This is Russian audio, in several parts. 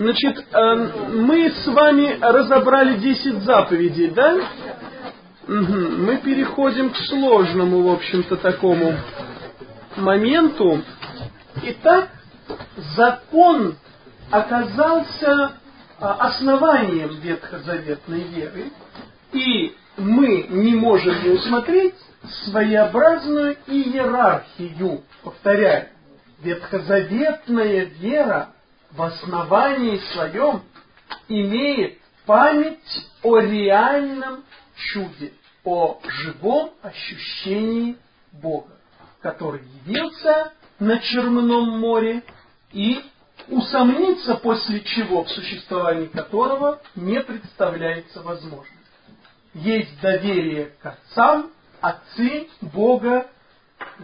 Значит, э, мы с вами разобрали 10 заповедей, да? Мы переходим к сложному, в общем-то, такому моменту. Итак, закон оказался а, основанием ветхозаветной веры, и мы не можем не усмотреть своеобразную иерархию. Повторяю, ветхозаветная вера в основании своем имеет память о реальном чуде, о живом ощущении Бога, который явился на Черном море и усомниться после чего, в существовании которого не представляется возможным. Есть доверие к отцам, отцы Бога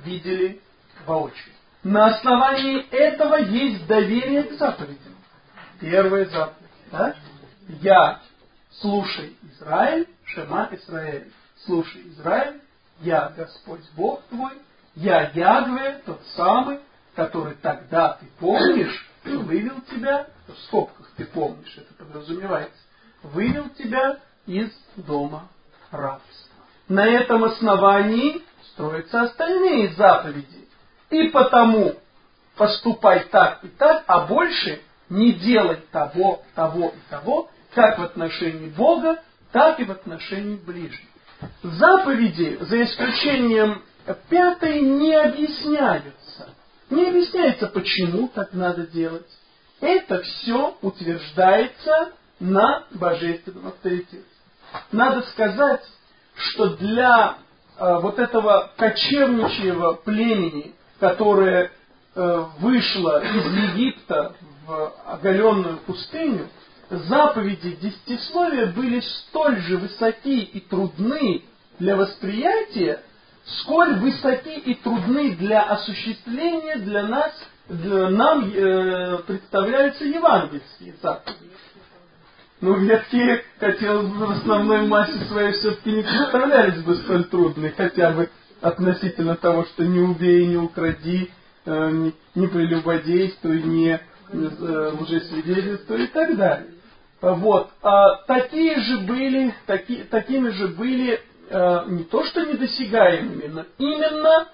видели воочию. На основании этого есть доверие к заповедям. Первая заповедь. Да? Я, слушай Израиль, Шема Израиль. Слушай Израиль, я Господь Бог твой, я Ягве, тот самый, который тогда ты помнишь, вывел тебя, в скобках ты помнишь, это подразумевается, вывел тебя из дома рабства. На этом основании строятся остальные заповеди. И потому поступай так и так, а больше не делай того, того и того, как в отношении Бога, так и в отношении ближнего. Заповеди, за исключением пятой, не объясняются. Не объясняется, почему так надо делать. Это все утверждается на божественном авторитете. Надо сказать, что для э, вот этого кочевничьего племени, которое э, вышло из Египта в оголенную пустыню, заповеди десятисловия были столь же высоки и трудны для восприятия, сколь высоки и трудны для осуществления для нас, для, нам э, представляются евангельские заповеди. Но ветхие, хотелось бы, в основной массе своей все-таки не представлялись бы столь трудные, хотя бы относительно того, что не убей, не укради, э, не, прелюбодействуй, не э, лжесвидетельствуй и так далее. Вот. А такие же были, таки, такими же были э, не то что недосягаемыми, но именно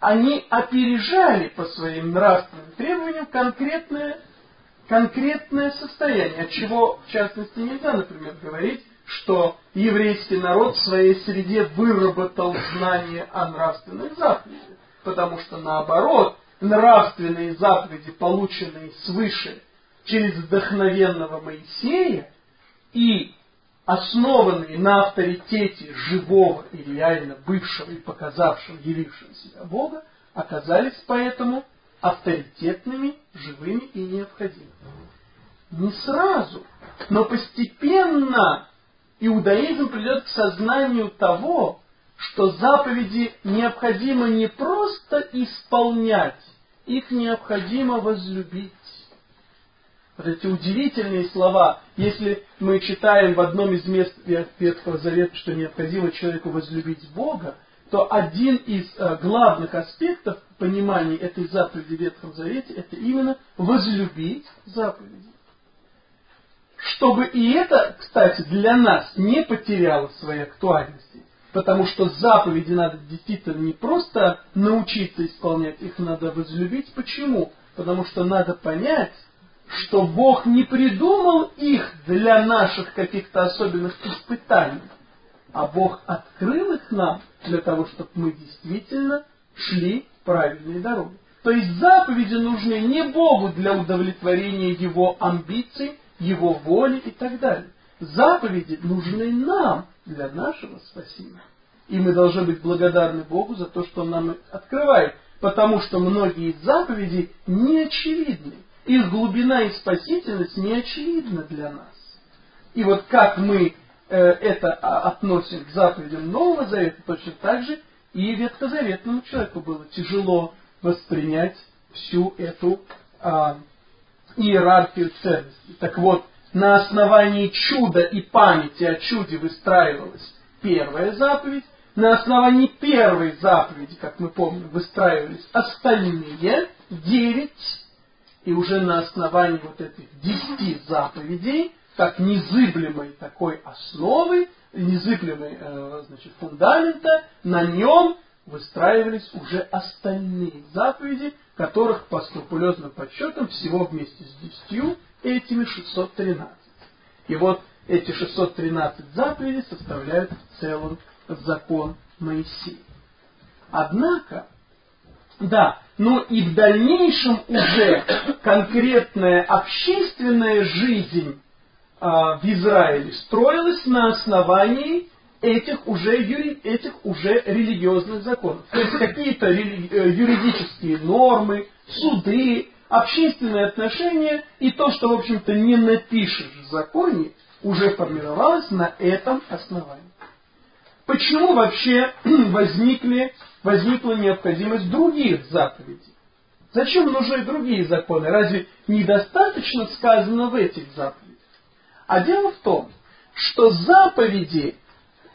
они опережали по своим нравственным требованиям конкретное, конкретное состояние, от чего, в частности, нельзя, например, говорить, что еврейский народ в своей среде выработал знание о нравственных заповедях, потому что наоборот, нравственные заповеди, полученные свыше через вдохновенного Моисея и основанные на авторитете живого и реально бывшего и показавшего, явившего себя Бога, оказались поэтому авторитетными, живыми и необходимыми. Не сразу, но постепенно иудаизм придет к сознанию того, что заповеди необходимо не просто исполнять, их необходимо возлюбить. Вот эти удивительные слова, если мы читаем в одном из мест Ветхого Завета, что необходимо человеку возлюбить Бога, то один из э, главных аспектов понимания этой заповеди в Ветхом Завете это именно возлюбить заповеди. Чтобы и это, кстати, для нас не потеряло своей актуальности. Потому что заповеди надо действительно не просто научиться исполнять, их надо возлюбить. Почему? Потому что надо понять, что Бог не придумал их для наших каких-то особенных испытаний, а Бог открыл их нам для того, чтобы мы действительно шли правильной дорогой. То есть заповеди нужны не Богу для удовлетворения Его амбиций, Его воли и так далее. Заповеди нужны нам для нашего спасения. И мы должны быть благодарны Богу за то, что Он нам открывает, потому что многие из заповедей не очевидны. Их глубина и спасительность не очевидна для нас. И вот как мы э, это относим к заповедям Нового Завета, точно так же и ветхозаветному человеку было тяжело воспринять всю эту а, иерархию ценностей. Так вот, на основании чуда и памяти о чуде выстраивалась первая заповедь, на основании первой заповеди, как мы помним, выстраивались остальные девять И уже на основании вот этих десяти заповедей, как незыблемой такой основы, незыблемой э, значит, фундамента, на нем выстраивались уже остальные заповеди, которых по скрупулезным подсчетам всего вместе с десятью этими 613. И вот эти 613 заповедей составляют в целом закон Моисея. Однако, да, но и в дальнейшем уже конкретная общественная жизнь а, в Израиле строилась на основании этих уже, юри, этих уже религиозных законов. То есть какие-то э, юридические нормы, суды, общественные отношения и то, что, в общем-то, не напишешь в законе, уже формировалось на этом основании. Почему вообще возникли, возникла необходимость других заповедей? Зачем нужны другие законы? Разве недостаточно сказано в этих заповедях? А дело в том, что заповеди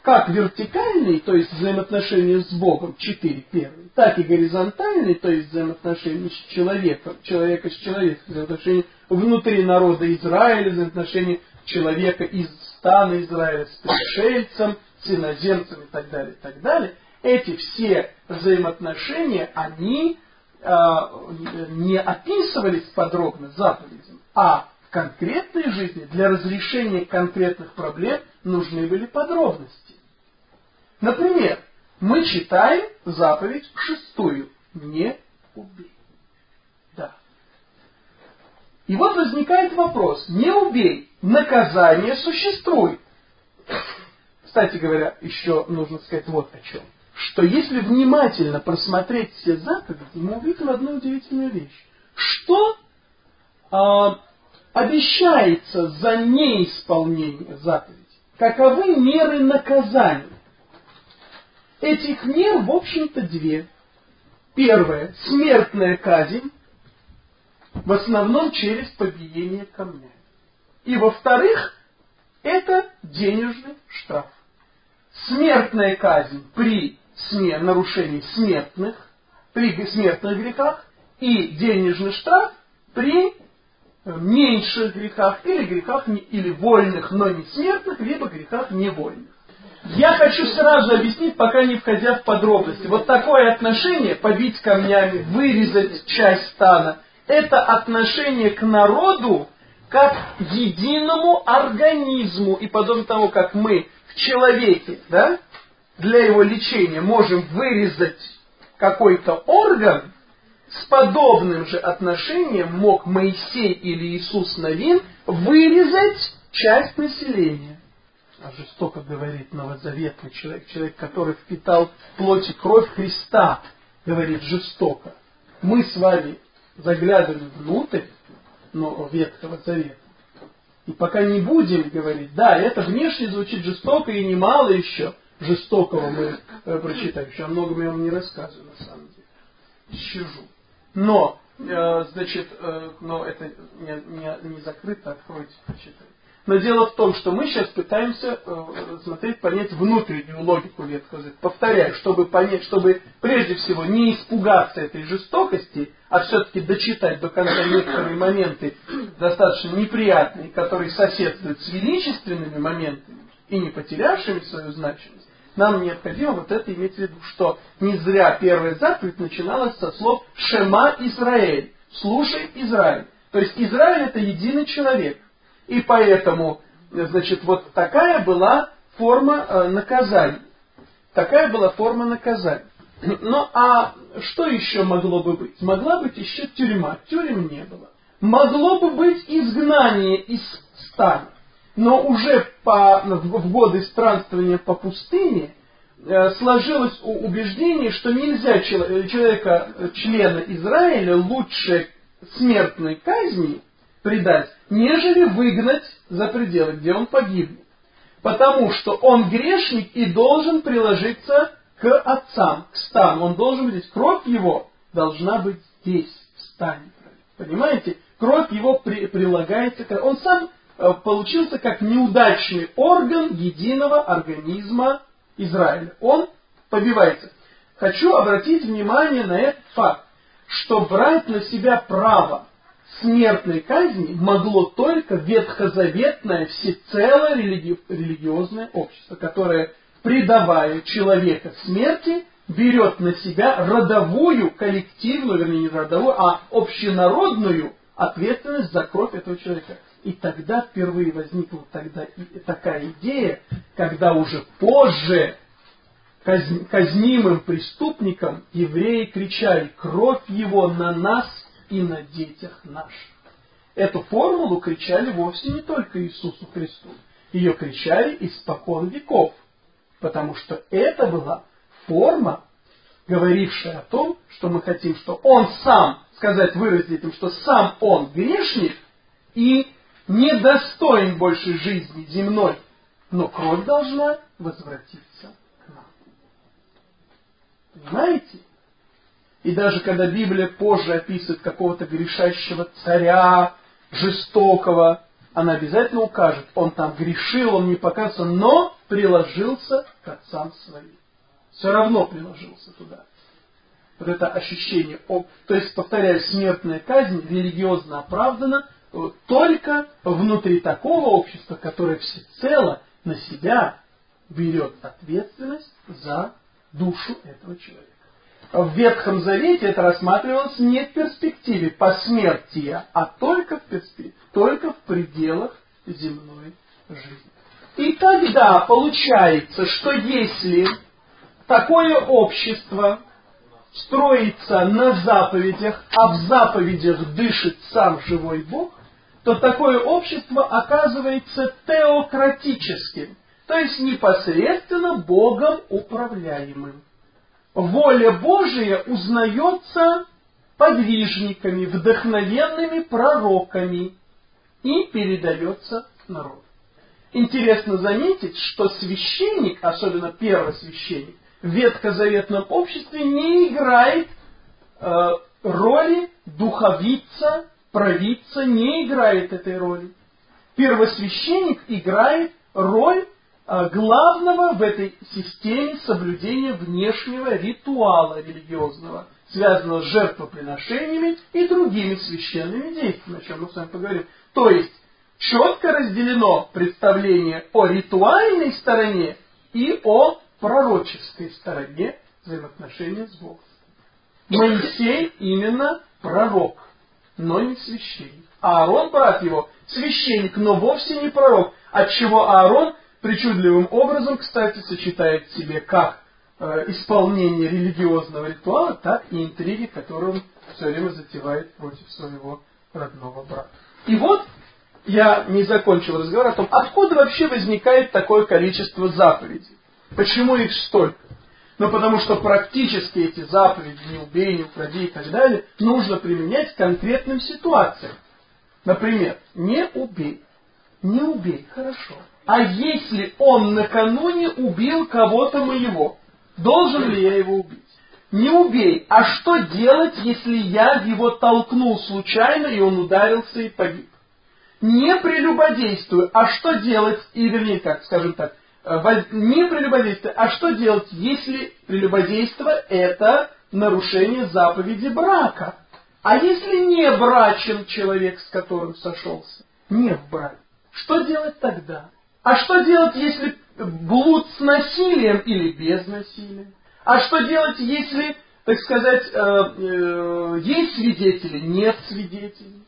как вертикальные, то есть взаимоотношения с Богом, четыре первые, так и горизонтальные, то есть взаимоотношения с человеком, человека с человеком, взаимоотношения внутри народа Израиля, взаимоотношения человека из стана Израиля с пришельцем, с иноземцем и так далее, и так далее, эти все взаимоотношения, они э, не описывались подробно заповедями, а в конкретной жизни для разрешения конкретных проблем нужны были подробности. Например, мы читаем заповедь шестую «Не убей». Да. И вот возникает вопрос «Не убей» наказание существует. Кстати говоря, еще нужно сказать вот о чем. Что если внимательно просмотреть все заповеди, мы увидим одну удивительную вещь. Что а, обещается за неисполнение заповеди? Каковы меры наказания? Этих мер, в общем-то, две. Первое – смертная казнь, в основном через побиение камнями. И во-вторых, это денежный штраф. Смертная казнь при смер... нарушении смертных, при смертных грехах и денежный штраф при меньших грехах или грехах не, или вольных, но не смертных, либо грехах невольных. Я хочу сразу объяснить, пока не входя в подробности. Вот такое отношение, побить камнями, вырезать часть стана, это отношение к народу как единому организму. И подобно тому, как мы в человеке, да, для его лечения можем вырезать какой-то орган, с подобным же отношением мог Моисей или Иисус Новин вырезать часть населения жестоко говорит новозаветный человек, человек, который впитал плоть и кровь Христа, говорит жестоко. Мы с вами заглядываем внутрь но Ветхого Завета. И пока не будем говорить, да, это внешне звучит жестоко и немало еще жестокого мы э, прочитаем. Еще о многом я вам не рассказываю на самом деле. Сижу. Но, э, значит, э, но это не, не, не закрыто, откройте, прочитайте. Но дело в том, что мы сейчас пытаемся э, смотреть, понять внутреннюю логику Ветхого Завета. Повторяю, чтобы понять, чтобы прежде всего не испугаться этой жестокости, а все-таки дочитать до конца некоторые моменты достаточно неприятные, которые соседствуют с величественными моментами и не потерявшими свою значимость, нам необходимо вот это иметь в виду, что не зря первая заповедь начиналась со слов «Шема Израиль», «Слушай Израиль». То есть Израиль это единый человек. И поэтому, значит, вот такая была форма э, наказания. Такая была форма наказания. Ну а что еще могло бы быть? Могла быть еще тюрьма. Тюрем не было. Могло бы быть изгнание из стана. Но уже по, в годы странствования по пустыне э, сложилось убеждение, что нельзя человека, члена Израиля, лучше смертной казни предать, нежели выгнать за пределы, где он погибнет. Потому что он грешник и должен приложиться к отцам, к стану. Он должен видеть, кровь его должна быть здесь, в стане. Понимаете? Кровь его при, прилагается к... Он сам э, получился как неудачный орган единого организма Израиля. Он побивается. Хочу обратить внимание на этот факт, что брать на себя право смертной казни могло только ветхозаветное всецелое религи... религиозное общество, которое, предавая человека смерти, берет на себя родовую, коллективную, вернее не родовую, а общенародную ответственность за кровь этого человека. И тогда впервые возникла тогда такая идея, когда уже позже казнимым преступникам евреи кричали «Кровь его на нас и на детях наших». Эту формулу кричали вовсе не только Иисусу Христу. Ее кричали испокон веков, потому что это была форма, говорившая о том, что мы хотим, что Он сам, сказать, выразить этим, что сам Он грешник и недостоин больше жизни земной, но кровь должна возвратиться Понимаете? И даже когда Библия позже описывает какого-то грешащего царя, жестокого, она обязательно укажет, он там грешил, он не показывался, но приложился к отцам своим. Все равно приложился туда. Вот это ощущение, то есть, повторяю, смертная казнь религиозно оправдана только внутри такого общества, которое всецело на себя берет ответственность за душу этого человека. В Ветхом Завете это рассматривалось не в перспективе посмертия, а только в, только в пределах земной жизни. И тогда получается, что если такое общество строится на заповедях, а в заповедях дышит сам живой Бог, то такое общество оказывается теократическим – то есть непосредственно Богом управляемым. Воля Божия узнается подвижниками, вдохновенными пророками и передается народу. Интересно заметить, что священник, особенно первосвященник, в ветхозаветном обществе не играет э, роли духовица, провидца, не играет этой роли. Первосвященник играет роль главного в этой системе соблюдения внешнего ритуала религиозного, связанного с жертвоприношениями и другими священными действиями, о чем мы с вами поговорим. То есть, четко разделено представление о ритуальной стороне и о пророческой стороне взаимоотношения с Богом. Моисей именно пророк, но не священник. А Аарон, брат его, священник, но вовсе не пророк, отчего Аарон причудливым образом, кстати, сочетает в себе как э, исполнение религиозного ритуала, так и интриги, которые он все время затевает против своего родного брата. И вот я не закончил разговор о том, откуда вообще возникает такое количество заповедей. Почему их столько? Ну, потому что практически эти заповеди, не убей, не укради и так далее, нужно применять к конкретным ситуациям. Например, не убей. Не убей, хорошо. А если он накануне убил кого-то моего, должен ли я его убить? Не убей. А что делать, если я его толкнул случайно, и он ударился и погиб? Не прелюбодействую. А что делать, и вернее, как, скажем так, э, не прелюбодействую. А что делать, если прелюбодейство это нарушение заповеди брака? А если не брачен человек, с которым сошелся? Не в браке. Что делать тогда? А что делать, если блуд с насилием или без насилия? А что делать, если, так сказать, э, э, есть свидетели, нет свидетелей?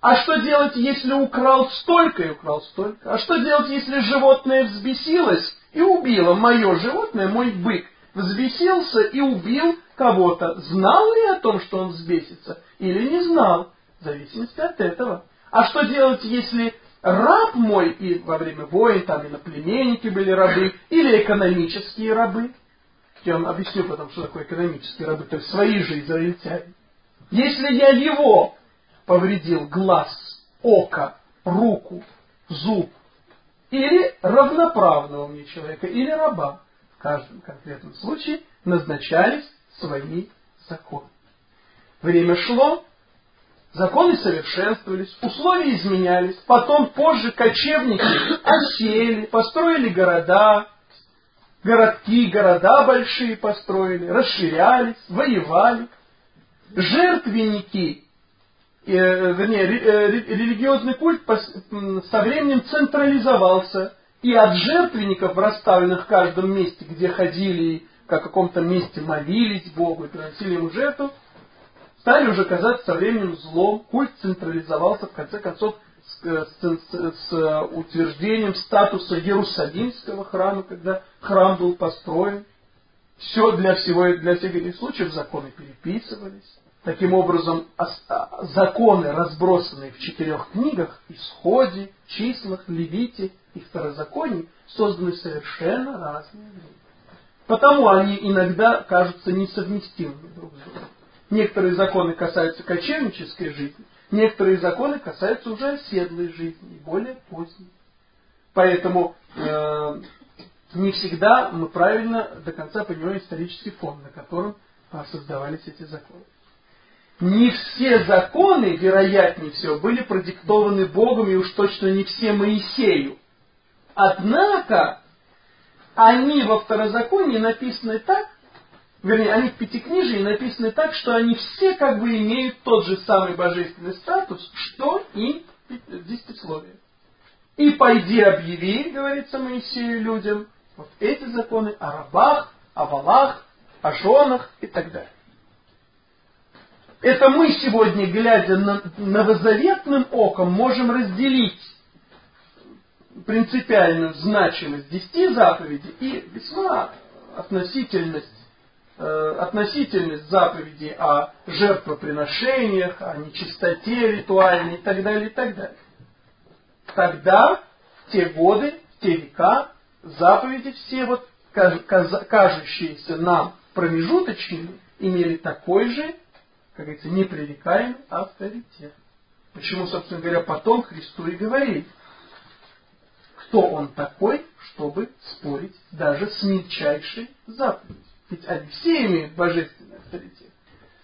А что делать, если украл столько и украл столько? А что делать, если животное взбесилось и убило мое животное, мой бык, взбесился и убил кого-то? Знал ли о том, что он взбесится, или не знал? В зависимости от этого. А что делать, если раб мой, и во время войн там иноплеменники были рабы, или экономические рабы. Я вам объясню потом, что такое экономические рабы, то есть свои же израильтяне. Если я его повредил глаз, око, руку, зуб, или равноправного мне человека, или раба, в каждом конкретном случае назначались свои законы. Время шло, Законы совершенствовались, условия изменялись, потом позже кочевники осели, построили города, городки, города большие построили, расширялись, воевали. Жертвенники э, вернее, э, религиозный культ со временем централизовался, и от жертвенников, расставленных в каждом месте, где ходили, в каком-то месте молились Богу и приносили ему жертву, стали уже казаться со временем злом, культ централизовался, в конце концов, с, э, с, с, с утверждением статуса Иерусалимского храма, когда храм был построен. Все для всего для всех этих случаев законы переписывались. Таким образом, а, законы, разбросанные в четырех книгах, Исходе, Числах, Левите и Второзаконии, созданы совершенно разные люди. Потому они иногда кажутся несовместимыми друг с другом. Некоторые законы касаются кочевнической жизни, некоторые законы касаются уже оседлой жизни, более поздней. Поэтому э, не всегда мы правильно до конца понимаем исторический фон, на котором а, создавались эти законы. Не все законы, вероятнее всего, были продиктованы Богом, и уж точно не все Моисею. Однако, они во второзаконии написаны так, вернее, они в Пятикнижии написаны так, что они все как бы имеют тот же самый божественный статус, что и десятисловие. И пойди объяви, говорится Моисею людям, вот эти законы о рабах, о валах, о женах и так далее. Это мы сегодня, глядя на новозаветным оком, можем разделить принципиальную значимость десяти заповедей и весьма относительность относительность заповедей о жертвоприношениях, о нечистоте ритуальной и так далее, и так далее. Тогда, в те годы, в те века, заповеди все вот кажущиеся нам промежуточными, имели такой же, как говорится, непререкаемый авторитет. Почему, собственно говоря, потом Христу и говорили, кто он такой, чтобы спорить даже с мельчайшей заповедью. Ведь они все имеют божественный авторитет.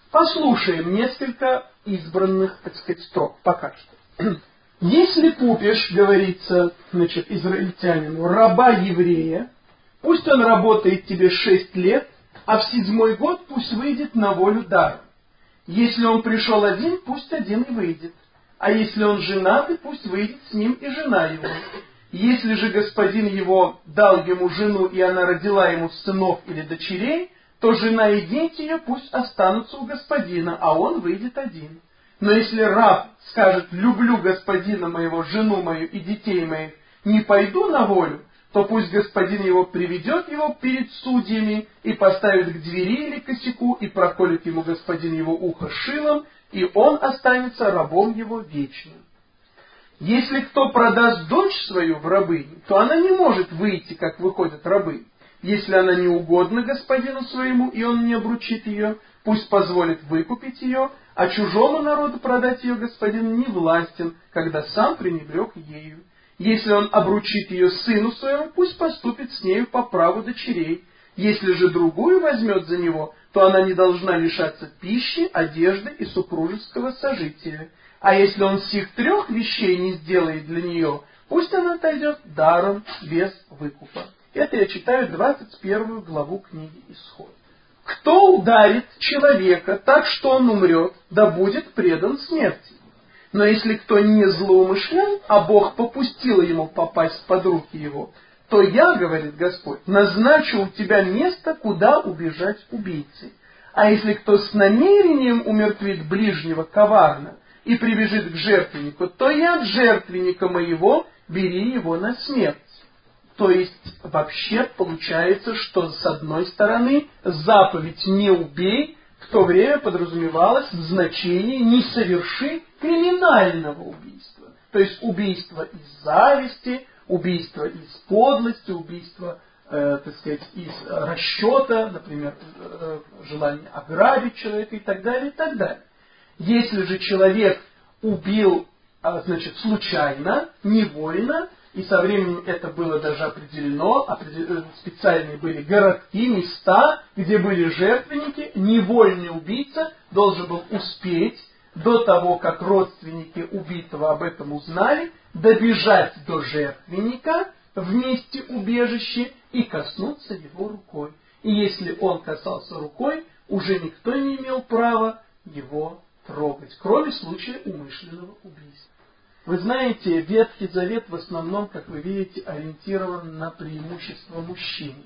Послушаем несколько избранных, так сказать, строк пока что. Если купишь, говорится, значит, израильтянину, раба еврея, пусть он работает тебе шесть лет, а в седьмой год пусть выйдет на волю даром. Если он пришел один, пусть один и выйдет. А если он женатый, пусть выйдет с ним и жена его. Если же господин его дал ему жену, и она родила ему сынов или дочерей, то жена и дети ее пусть останутся у господина, а он выйдет один. Но если раб скажет «люблю господина моего, жену мою и детей моих, не пойду на волю», то пусть господин его приведет его перед судьями и поставит к двери или косяку, и проколет ему господин его ухо шилом, и он останется рабом его вечным. Если кто продаст дочь свою в рабыню, то она не может выйти, как выходят рабы. Если она не угодна господину своему, и он не обручит ее, пусть позволит выкупить ее, а чужому народу продать ее господин не властен, когда сам пренебрег ею. Если он обручит ее сыну своему, пусть поступит с нею по праву дочерей. Если же другую возьмет за него, то она не должна лишаться пищи, одежды и супружеского сожития. А если он всех трех вещей не сделает для нее, пусть она отойдет даром без выкупа. Это я читаю 21 главу книги Исход. Кто ударит человека так, что он умрет, да будет предан смерти. Но если кто не злоумышлял, а Бог попустил ему попасть под руки его, то я, говорит Господь, назначу у тебя место, куда убежать убийцы. А если кто с намерением умертвит ближнего коварно, и прибежит к жертвеннику, то и от жертвенника моего бери его на смерть. То есть вообще получается, что с одной стороны заповедь «не убей» в то время подразумевалась в значении «не соверши криминального убийства». То есть убийство из зависти, убийство из подлости, убийство, э, так сказать, из расчета, например, э, желание ограбить человека и так далее, и так далее. Если же человек убил, а, значит, случайно, невольно, и со временем это было даже определено, э, специальные были городки, места, где были жертвенники, невольный убийца должен был успеть до того, как родственники убитого об этом узнали, добежать до жертвенника в месте убежища и коснуться его рукой. И если он касался рукой, уже никто не имел права его трогать, кроме случая умышленного убийства. Вы знаете, Ветхий Завет в основном, как вы видите, ориентирован на преимущество мужчины.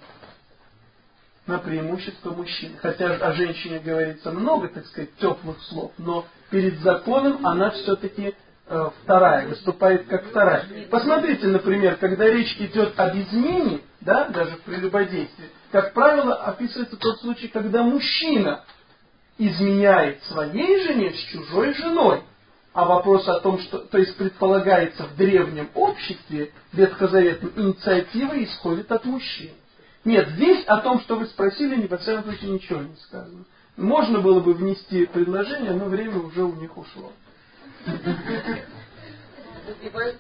На преимущество мужчины. Хотя о женщине говорится много, так сказать, теплых слов, но перед законом она все-таки э, вторая, выступает как вторая. Посмотрите, например, когда речь идет об измене, да, даже в прелюбодействии, как правило, описывается тот случай, когда мужчина изменяет своей жене с чужой женой. А вопрос о том, что, то есть предполагается в древнем обществе, ветхозаветной инициатива исходит от мужчин. Нет, здесь о том, что вы спросили, ни по всяком ничего не сказано. Можно было бы внести предложение, но время уже у них ушло.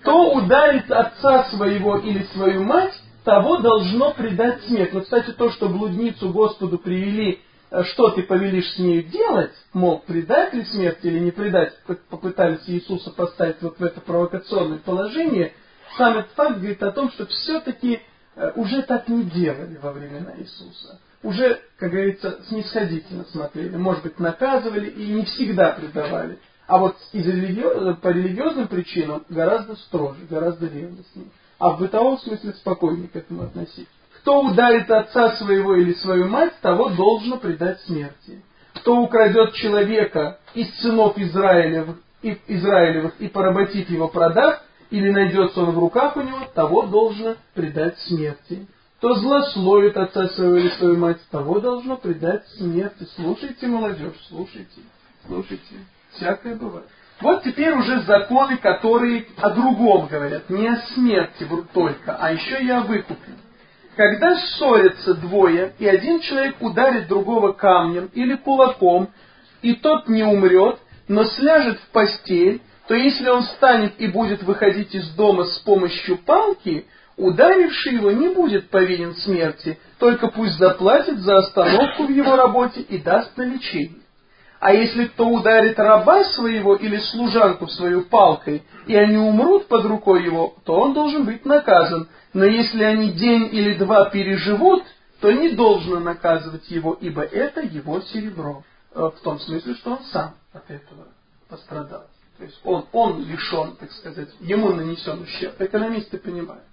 Кто ударит отца своего или свою мать, того должно предать смерть. Но, кстати, то, что блудницу Господу привели, что ты повелишь с нею делать, мол, предать ли смерть или не предать, попытались Иисуса поставить вот в это провокационное положение, сам этот факт говорит о том, что все-таки э, уже так не делали во времена Иисуса. Уже, как говорится, снисходительно смотрели, может быть, наказывали и не всегда предавали. А вот из религи... по религиозным причинам гораздо строже, гораздо ревностнее а в бытовом смысле спокойнее к этому относиться. Кто ударит отца своего или свою мать, того должно предать смерти. Кто украдет человека из сынов Израилевых и, поработит его, продав, или найдется он в руках у него, того должно предать смерти. Кто злословит отца своего или свою мать, того должно предать смерти. Слушайте, молодежь, слушайте, слушайте. Всякое бывает. Вот теперь уже законы, которые о другом говорят, не о смерти только, а еще и о выкупе. Когда ссорятся двое, и один человек ударит другого камнем или кулаком, и тот не умрет, но сляжет в постель, то если он встанет и будет выходить из дома с помощью палки, ударивший его не будет повинен смерти, только пусть заплатит за остановку в его работе и даст на лечение. А если кто ударит раба своего или служанку свою палкой, и они умрут под рукой его, то он должен быть наказан. Но если они день или два переживут, то не должно наказывать его, ибо это его серебро. Э, в том смысле, что он сам от этого пострадал. То есть он, он лишен, так сказать, ему нанесен ущерб. Экономисты понимают.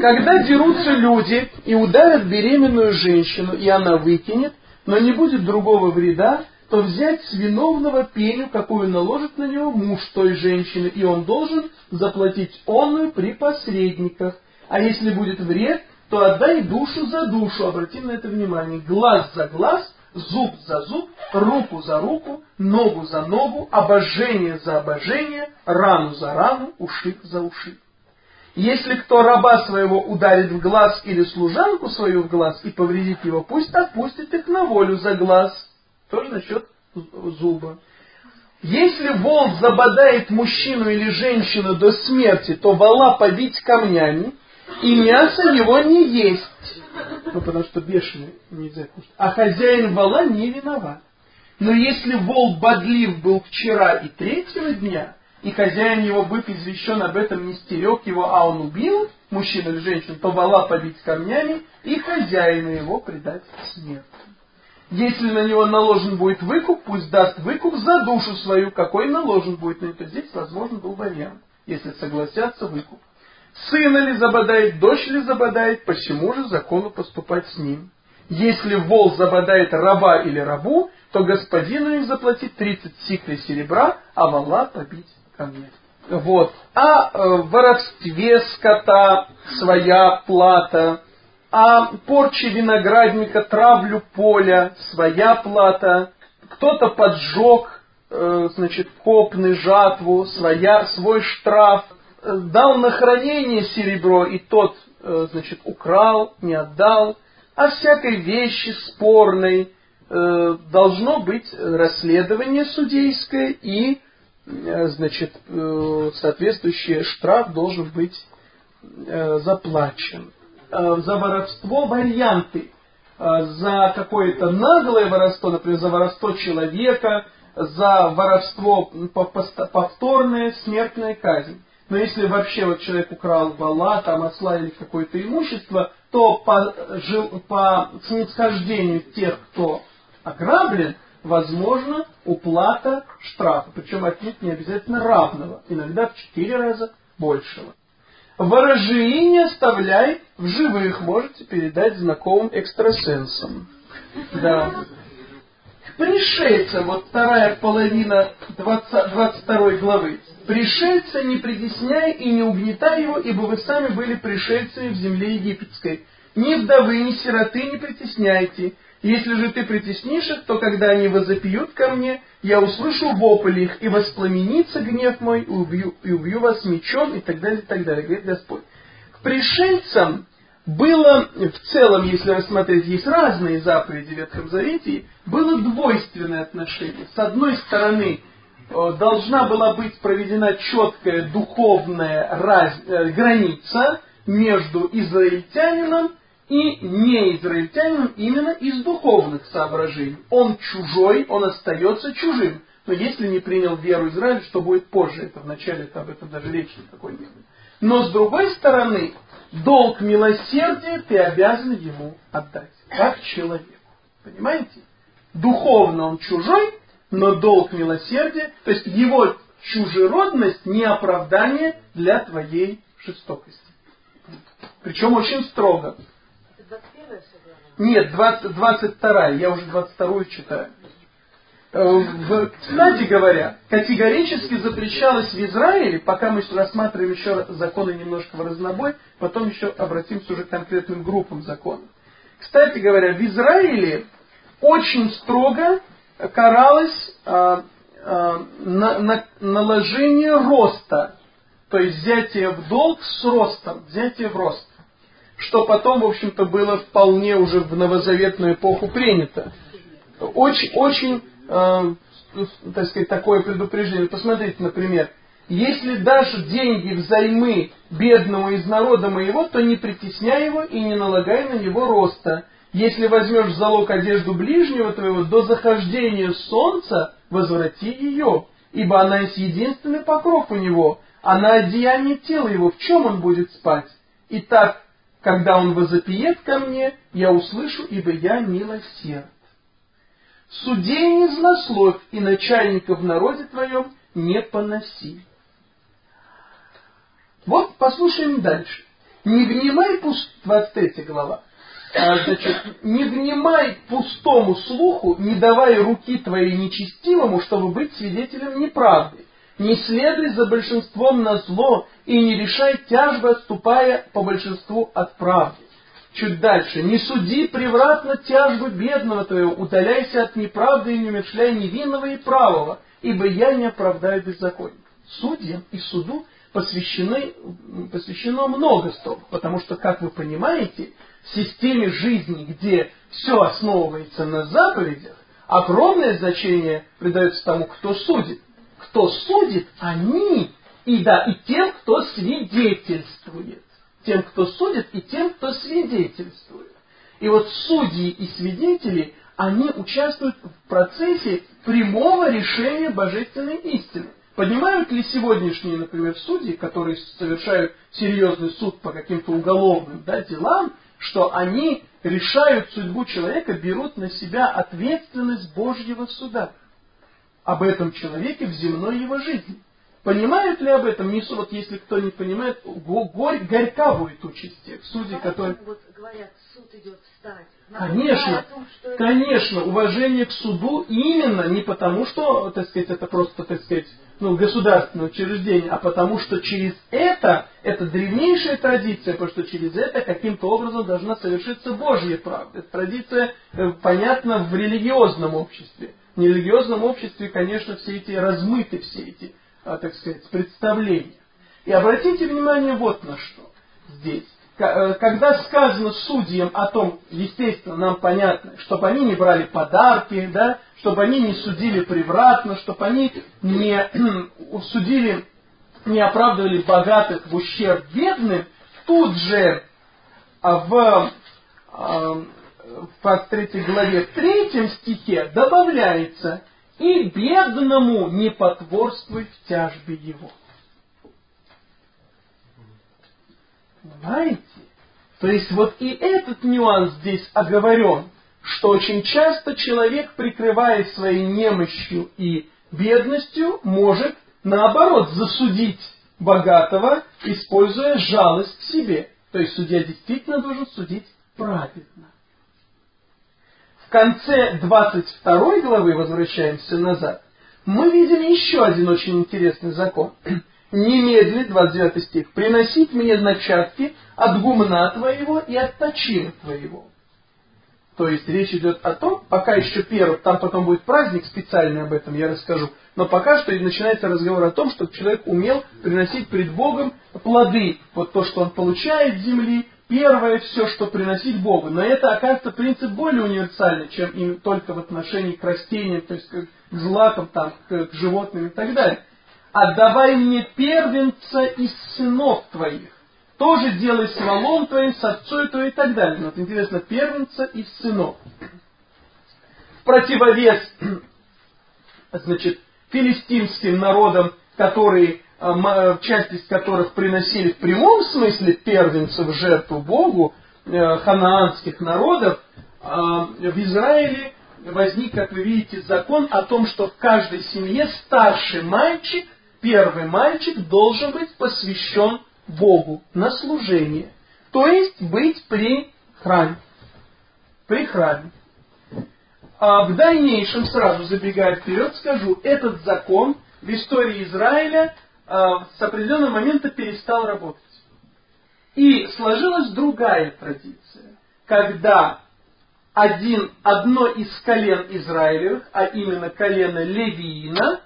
Когда дерутся люди и ударят беременную женщину, и она выкинет, но не будет другого вреда, то взять с виновного пеню, какую наложит на него муж той женщины, и он должен заплатить онную при посредниках. А если будет вред, то отдай душу за душу. Обратим на это внимание. Глаз за глаз, зуб за зуб, руку за руку, ногу за ногу, обожение за обожение, рану за рану, ушиб за ушиб. Если кто раба своего ударит в глаз или служанку свою в глаз и повредит его, пусть отпустит их на волю за глаз – тоже насчет зуба. Если волк забодает мужчину или женщину до смерти, то вала побить камнями, и мясо его не есть. Ну, потому что бешеный нельзя кушать. А хозяин вала не виноват. Но если волк бодлив был вчера и третьего дня, и хозяин его, быв извещен об этом, не стерег его, а он убил мужчину или женщину, то вала побить камнями, и хозяина его предать смерти. Если на него наложен будет выкуп, пусть даст выкуп за душу свою, какой наложен будет на это. Здесь возможен был вариант, если согласятся выкуп. Сына ли забодает, дочь ли забодает, почему же закону поступать с ним? Если вол забодает раба или рабу, то господину им заплатить 30 сиклей серебра, а вола побить камнями. Вот. А э, воровстве скота своя плата, а порче виноградника, травлю поля, своя плата, кто-то поджег, э, значит, копны, жатву, своя, свой штраф, дал на хранение серебро, и тот, э, значит, украл, не отдал, а всякой вещи спорной должно быть расследование судейское и, значит, соответствующий штраф должен быть заплачен. Э, за воровство варианты. Э, за какое-то наглое воровство, например, за воровство человека, за воровство повторная смертная казнь. Но если вообще вот человек украл вала, там осла или какое-то имущество, то по, жил, по снисхождению тех, кто ограблен, возможно уплата штрафа, причем отнюдь не обязательно равного, иногда в четыре раза большего. Ворожии не оставляй в живых, можете передать знакомым экстрасенсам. Да. Пришельцам, вот вторая половина 20, 22 главы. Пришельца не притесняй и не угнетай его, ибо вы сами были пришельцами в земле египетской. Ни вдовы, ни сироты не притесняйте. Если же ты притеснишь их, то когда они возопьют ко мне, я услышу вопль их, и воспламенится гнев мой, и убью, и убью вас мечом, и так далее, и так далее, говорит Господь. К пришельцам было в целом, если рассмотреть, есть разные заповеди в Ветхом Завете, было двойственное отношение. С одной стороны, э, должна была быть проведена четкая духовная раз, э, граница между израильтянином и неизраильтянином именно из духовных соображений. Он чужой, он остается чужим. Но если не принял веру Израиля, что будет позже, это вначале это об этом даже речи никакой не было. Но с другой стороны, долг милосердия ты обязан ему отдать, как человеку. Понимаете? Духовно он чужой, но долг милосердия, то есть его чужеродность не оправдание для твоей жестокости. Причем очень строго. Нет, 20, 22 я уже 22 читаю. Э, кстати говоря, категорически запрещалось в Израиле, пока мы рассматриваем еще законы немножко в разнобой, потом еще обратимся уже к конкретным группам законов. Кстати говоря, в Израиле очень строго каралось а, а, на, на, наложение роста, то есть взятие в долг с ростом, взятие в рост, что потом, в общем-то, было вполне уже в новозаветную эпоху принято. Очень, очень э, так сказать, такое предупреждение. Посмотрите, например, если дашь деньги взаймы бедному из народа моего, то не притесняй его и не налагай на него роста. Если возьмешь в залог одежду ближнего твоего, до захождения солнца возврати ее, ибо она есть единственный покров у него, а на одеяние тела его в чем он будет спать? Итак, когда он возопиет ко мне, я услышу, ибо я милосерд. Судей не злословь, и начальников в народе твоем не поноси. Вот послушаем дальше. Не внимай пуст... 23 глава. А, значит, не внимай пустому слуху, не давай руки твоей нечестивому, чтобы быть свидетелем неправды. Не следуй за большинством на зло и не решай тяжбы, отступая по большинству от правды. Чуть дальше. «Не суди превратно тяжбы бедного твоего, удаляйся от неправды и не умершляй невинного и правого, ибо я не оправдаю беззаконие». Судьям и суду посвящены, посвящено много стов, потому что, как вы понимаете, в системе жизни, где все основывается на заповедях, огромное значение придается тому, кто судит. Кто судит, они, и да, и тем, кто свидетельствует тем, кто судит, и тем, кто свидетельствует. И вот судьи и свидетели, они участвуют в процессе прямого решения божественной истины. Понимают ли сегодняшние, например, судьи, которые совершают серьезный суд по каким-то уголовным да, делам, что они решают судьбу человека, берут на себя ответственность Божьего суда об этом человеке в земной его жизни. Понимают ли об этом? Несу, вот если кто не понимает, горь, горька будет участь тех судей, которые... Вот говорят, суд идет встать. Конечно, том, что... конечно, уважение к суду именно не потому, что, так сказать, это просто, так сказать, ну, государственное учреждение, а потому что через это, это древнейшая традиция, потому что через это каким-то образом должна совершиться Божья правда. Эта традиция э, понятна в религиозном обществе. В нерелигиозном обществе, конечно, все эти размыты, все эти так сказать, представления. И обратите внимание вот на что здесь. Э, когда сказано судьям о том, естественно, нам понятно, чтобы они не брали подарки, да, чтобы они не судили превратно, чтобы они не судили, не оправдывали богатых в ущерб бедным, тут же а, в, а, в 3 главе 3 стихе добавляется и бедному не потворствуй в тяжбе его. Понимаете? То есть вот и этот нюанс здесь оговорен, что очень часто человек, прикрываясь своей немощью и бедностью, может, наоборот, засудить богатого, используя жалость к себе. То есть судья действительно должен судить праведно. Конце 22 главы, возвращаемся назад, мы видим еще один очень интересный закон. Немедли, 29 стих, приносить мне начатки от гумна твоего и от точила твоего. То есть речь идет о том, пока еще первый, там потом будет праздник специальный об этом, я расскажу, но пока что начинается разговор о том, чтобы человек умел приносить пред Богом плоды, вот то, что он получает с земли, первое все, что приносить Богу. Но это, оказывается, принцип более универсальный, чем им только в отношении к растениям, то есть к злакам, там, к, животным и так далее. Отдавай мне первенца из сынов твоих тоже делай с малом твоим, с отцой твоим и так далее. Вот интересно, первенца и сынов. Противовес, значит, филистимским народам, которые, часть из которых приносили в прямом смысле первенцев в жертву Богу, э, ханаанских народов, в Израиле возник, как вы видите, закон о том, что в каждой семье старший мальчик, первый мальчик должен быть посвящен Богу на служение, то есть быть при храме. При храме. А в дальнейшем, сразу забегая вперед, скажу, этот закон в истории Израиля а, с определенного момента перестал работать. И сложилась другая традиция, когда один, одно из колен Израилевых, а именно колено Левиина,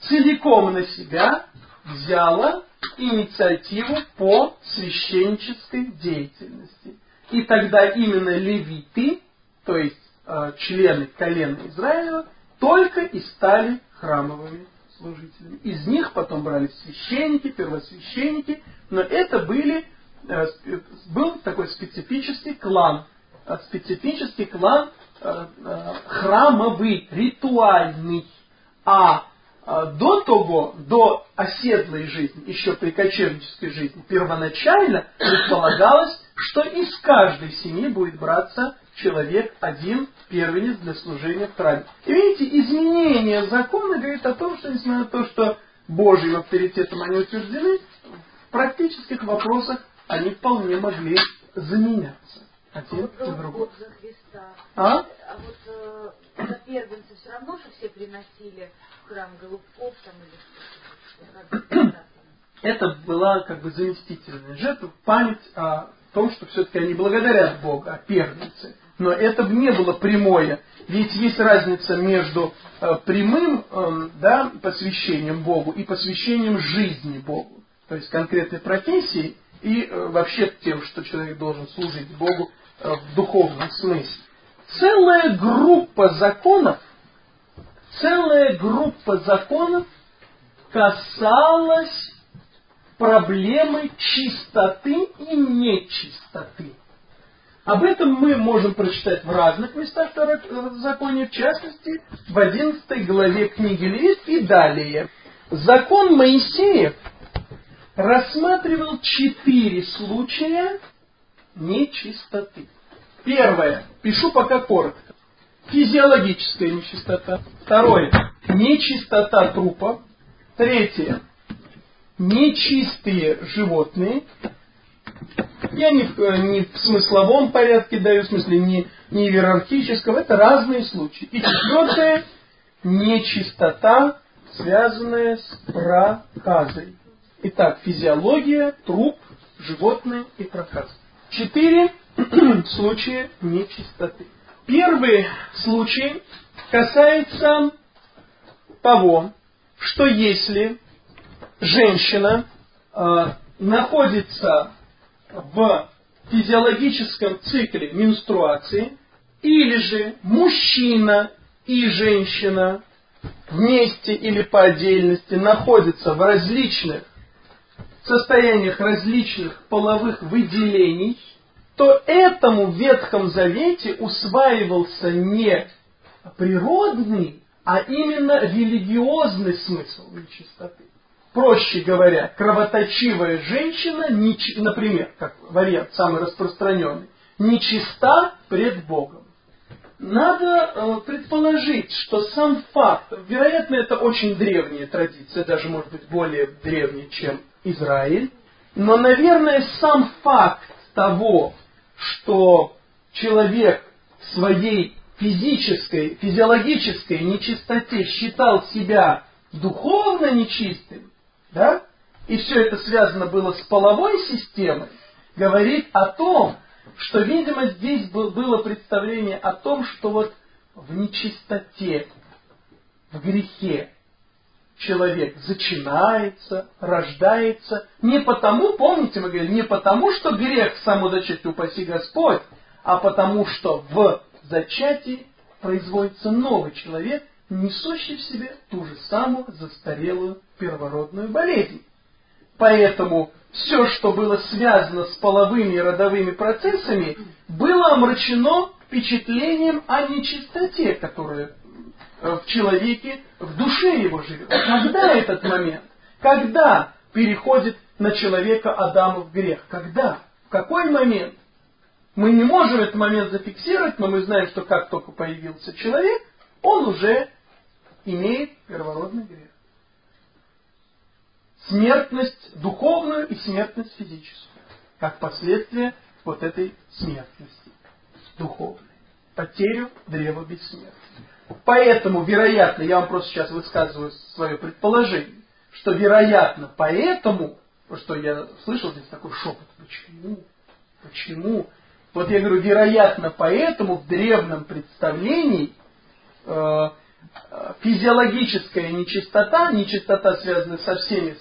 целиком на себя взяло инициативу по священнической деятельности. И тогда именно левиты, то есть э, члены колена Израиля, только и стали храмовыми служителями. Из них потом брались священники, первосвященники, но это были, э, был такой специфический клан, э, специфический клан э, храмовый, ритуальный. А, до того, до оседлой жизни, еще при кочевнической жизни, первоначально предполагалось, что из каждой семьи будет браться человек один, первенец для служения в храме. И видите, изменение закона говорит о том, что несмотря на то, что Божьим авторитетом они утверждены, в практических вопросах они вполне могли заменяться один а другой. А? А вот э, первенцы все равно, что все приносили храм голубков там или. Это была как бы заместительная жертва, память о том, что все-таки они благодарят Бога, о первенце. Но это не было прямое. Ведь есть разница между э, прямым э, да, посвящением Богу и посвящением жизни Богу. То есть конкретной профессии и э, вообще тем, что человек должен служить Богу э, в духовном смысле. Целая группа законов целая группа законов касалась проблемы чистоты и нечистоты. Об этом мы можем прочитать в разных местах в законе, в частности, в 11 главе книги Левит и далее. Закон Моисеев рассматривал четыре случая нечистоты. Первое. Пишу пока коротко физиологическая нечистота. Второе. Нечистота трупа. Третье. Нечистые животные. Я не в, э, не в смысловом порядке даю, в смысле не, не иерархическом. Это разные случаи. И четвертое. Нечистота, связанная с проказой. Итак, физиология, труп, животные и проказы. Четыре случая нечистоты. Первый случай касается того, что если женщина э, находится в физиологическом цикле менструации, или же мужчина и женщина вместе или по отдельности находятся в различных состояниях различных половых выделений – то этому в Ветхом Завете усваивался не природный, а именно религиозный смысл нечистоты. Проще говоря, кровоточивая женщина, например, как вариант самый распространенный, нечиста пред Богом. надо э, предположить, что сам факт, вероятно, это очень древняя традиция, даже может быть более древняя, чем Израиль, но, наверное, сам факт того, что человек своей физической, физиологической нечистоте считал себя духовно нечистым, да, и все это связано было с половой системой, говорит о том, что, видимо, здесь было представление о том, что вот в нечистоте, в грехе человек зачинается, рождается, не потому, помните, мы говорили, не потому, что грех само зачатие, упаси Господь, а потому, что в зачатии производится новый человек, несущий в себе ту же самую застарелую первородную болезнь. Поэтому все, что было связано с половыми и родовыми процессами, было омрачено впечатлением о нечистоте, которая э, в человеке, в душе его живет. Когда этот момент? Когда переходит на человека Адамов грех? Когда? В какой момент? Мы не можем этот момент зафиксировать, но мы знаем, что как только появился человек, он уже имеет первородный грех смертность духовную и смертность физическую, как последствие вот этой смертности духовной, потерю древа бессмертия. Поэтому, вероятно, я вам просто сейчас высказываю свое предположение, что, вероятно, поэтому, что я слышал здесь такой шепот, почему, почему, вот я говорю, вероятно, поэтому в древнем представлении э, физиологическая нечистота, нечистота, связанная со всеми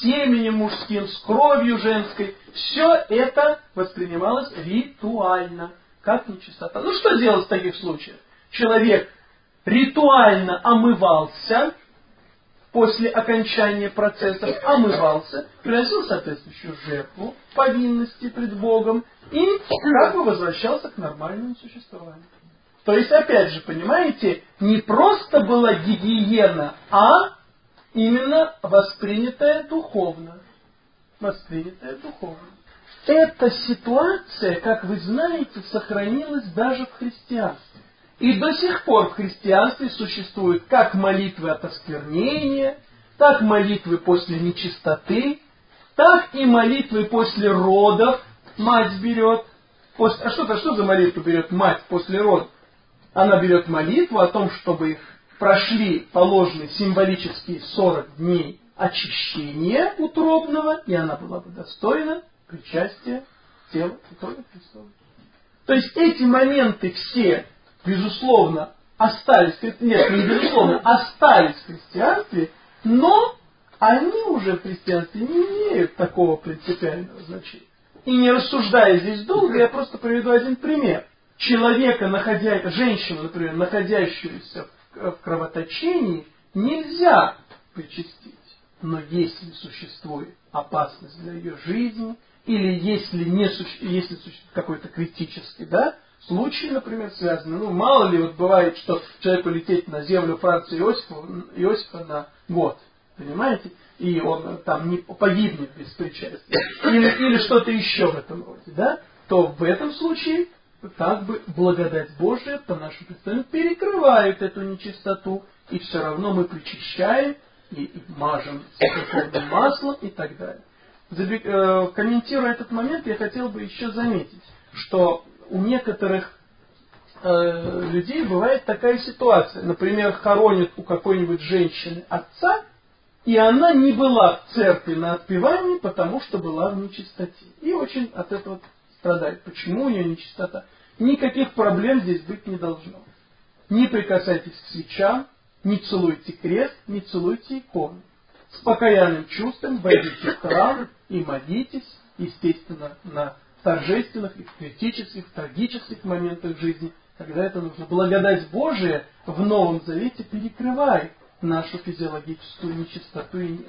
семенем мужским, с кровью женской. Все это воспринималось ритуально, как нечистота. Ну что делать в таких случаях? Человек ритуально омывался после окончания процессов, омывался, приносил соответствующую жертву повинности пред Богом и как бы возвращался к нормальному существованию. То есть, опять же, понимаете, не просто была гигиена, а именно воспринятое духовно. Воспринятое духовно. Эта ситуация, как вы знаете, сохранилась даже в христианстве. И до сих пор в христианстве существуют как молитвы от осквернения, так молитвы после нечистоты, так и молитвы после родов мать берет. А что-то, что за молитву берет мать после родов? Она берет молитву о том, чтобы прошли положенные символические 40 дней очищения утробного, и она была бы достойна причастия тела Христова. То есть эти моменты все, безусловно, остались, нет, не безусловно, остались в христианстве, но они уже в христианстве не имеют такого принципиального значения. И не рассуждая здесь долго, я просто приведу один пример. Человека, находя, женщину, например, находящуюся в кровоточении нельзя причастить. Но если существует опасность для ее жизни, или если, не если существует какой-то критический да, случай, например, связанный, ну, мало ли, вот бывает, что человеку лететь на землю Франции Иосифа, Иосифа на год, понимаете, и он там не погибнет без причастия, или, или что-то еще в этом роде, да, то в этом случае как бы благодать Божия, по нашему представлению, перекрывает эту нечистоту, и все равно мы причащаем и, и мажем церковным маслом и так далее. Э, комментируя этот момент, я хотел бы еще заметить, что у некоторых э, людей бывает такая ситуация. Например, хоронят у какой-нибудь женщины отца, и она не была в церкви на отпевании, потому что была в нечистоте. И очень от этого страдает. Почему у нее нечистота? Никаких проблем здесь быть не должно. Не прикасайтесь к свечам, не целуйте крест, не целуйте иконы. С покаянным чувством войдите в храм и молитесь, естественно, на торжественных и критических, трагических моментах жизни, когда это нужно. Благодать Божия в Новом Завете перекрывает нашу физиологическую нечистоту и немощь.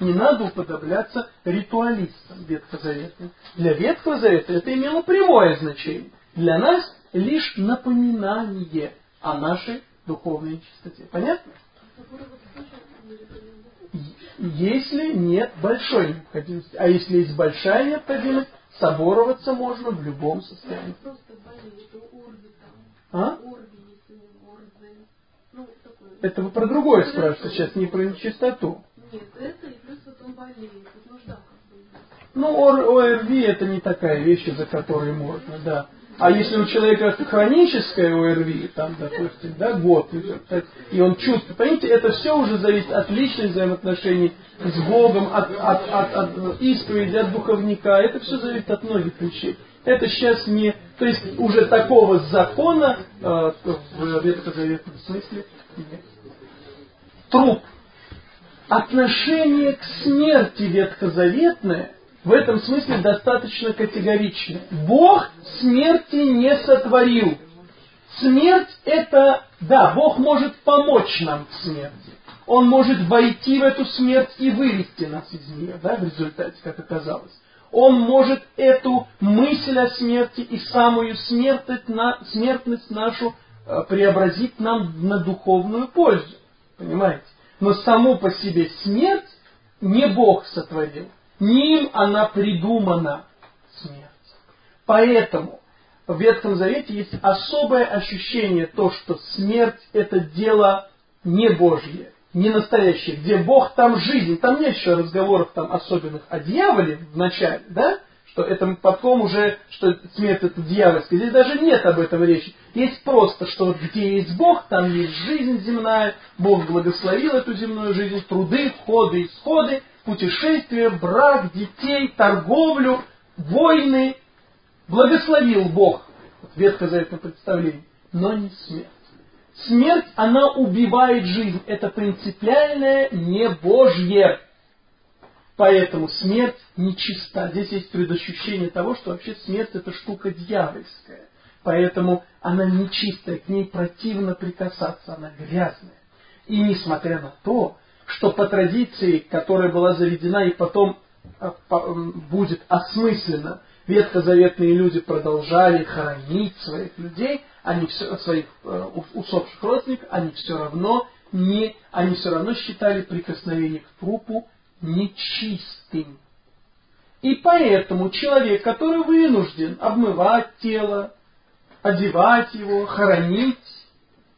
Не надо уподобляться ритуалистам ветхозаветным. Для Ветхого Завета это имело прямое значение. Для нас лишь напоминание о нашей духовной чистоте. Понятно? Если нет большой необходимости. А если есть большая необходимость, собороваться можно в любом состоянии. А? Ну, это вы про другое спрашиваете, сейчас не про чистоту. Нет, это и плюс вот он болеет, вот. Ну, ОРВИ это не такая вещь, за которой можно, да. А если у человека хроническое ОРВИ, там, допустим, да, год идет, и он чувствует, понимаете, это все уже зависит от личных взаимоотношений с Богом, от, от, от, от исповеди, от духовника, это все зависит от многих вещей. Это сейчас не, то есть уже такого закона э, в ветхозаветном смысле нет. Труп. Отношение к смерти ветхозаветное в этом смысле достаточно категорично. Бог смерти не сотворил. Смерть это, да, Бог может помочь нам в смерти. Он может войти в эту смерть и вывести нас из нее, да, в результате, как оказалось. Он может эту мысль о смерти и самую смертность, на, смертность нашу э, преобразить нам на духовную пользу. Понимаете? Но саму по себе смерть не Бог сотворил. Не им она придумана, смерть. Поэтому в Ветхом Завете есть особое ощущение то, что смерть это дело не Божье, не настоящее. Где Бог, там жизнь. Там нет еще разговоров там особенных о дьяволе в начале, да? Что это потом уже, что смерть это дьявольская. Здесь даже нет об этом речи. Есть просто, что где есть Бог, там есть жизнь земная. Бог благословил эту земную жизнь, труды, входы, исходы путешествия, брак, детей, торговлю, войны. Благословил Бог, ветхозаветное представление, но не смерть. Смерть, она убивает жизнь. Это принципиальное не Божье. Поэтому смерть нечиста. Здесь есть предощущение того, что вообще смерть это штука дьявольская. Поэтому она нечистая, к ней противно прикасаться, она грязная. И несмотря на то, что по традиции, которая была заведена и потом а, будет осмысленно, ветхозаветные люди продолжали хоронить своих людей, они все, своих э, усопших родственников, они все равно не, они все равно считали прикосновение к трупу нечистым. И поэтому человек, который вынужден обмывать тело, одевать его, хоронить,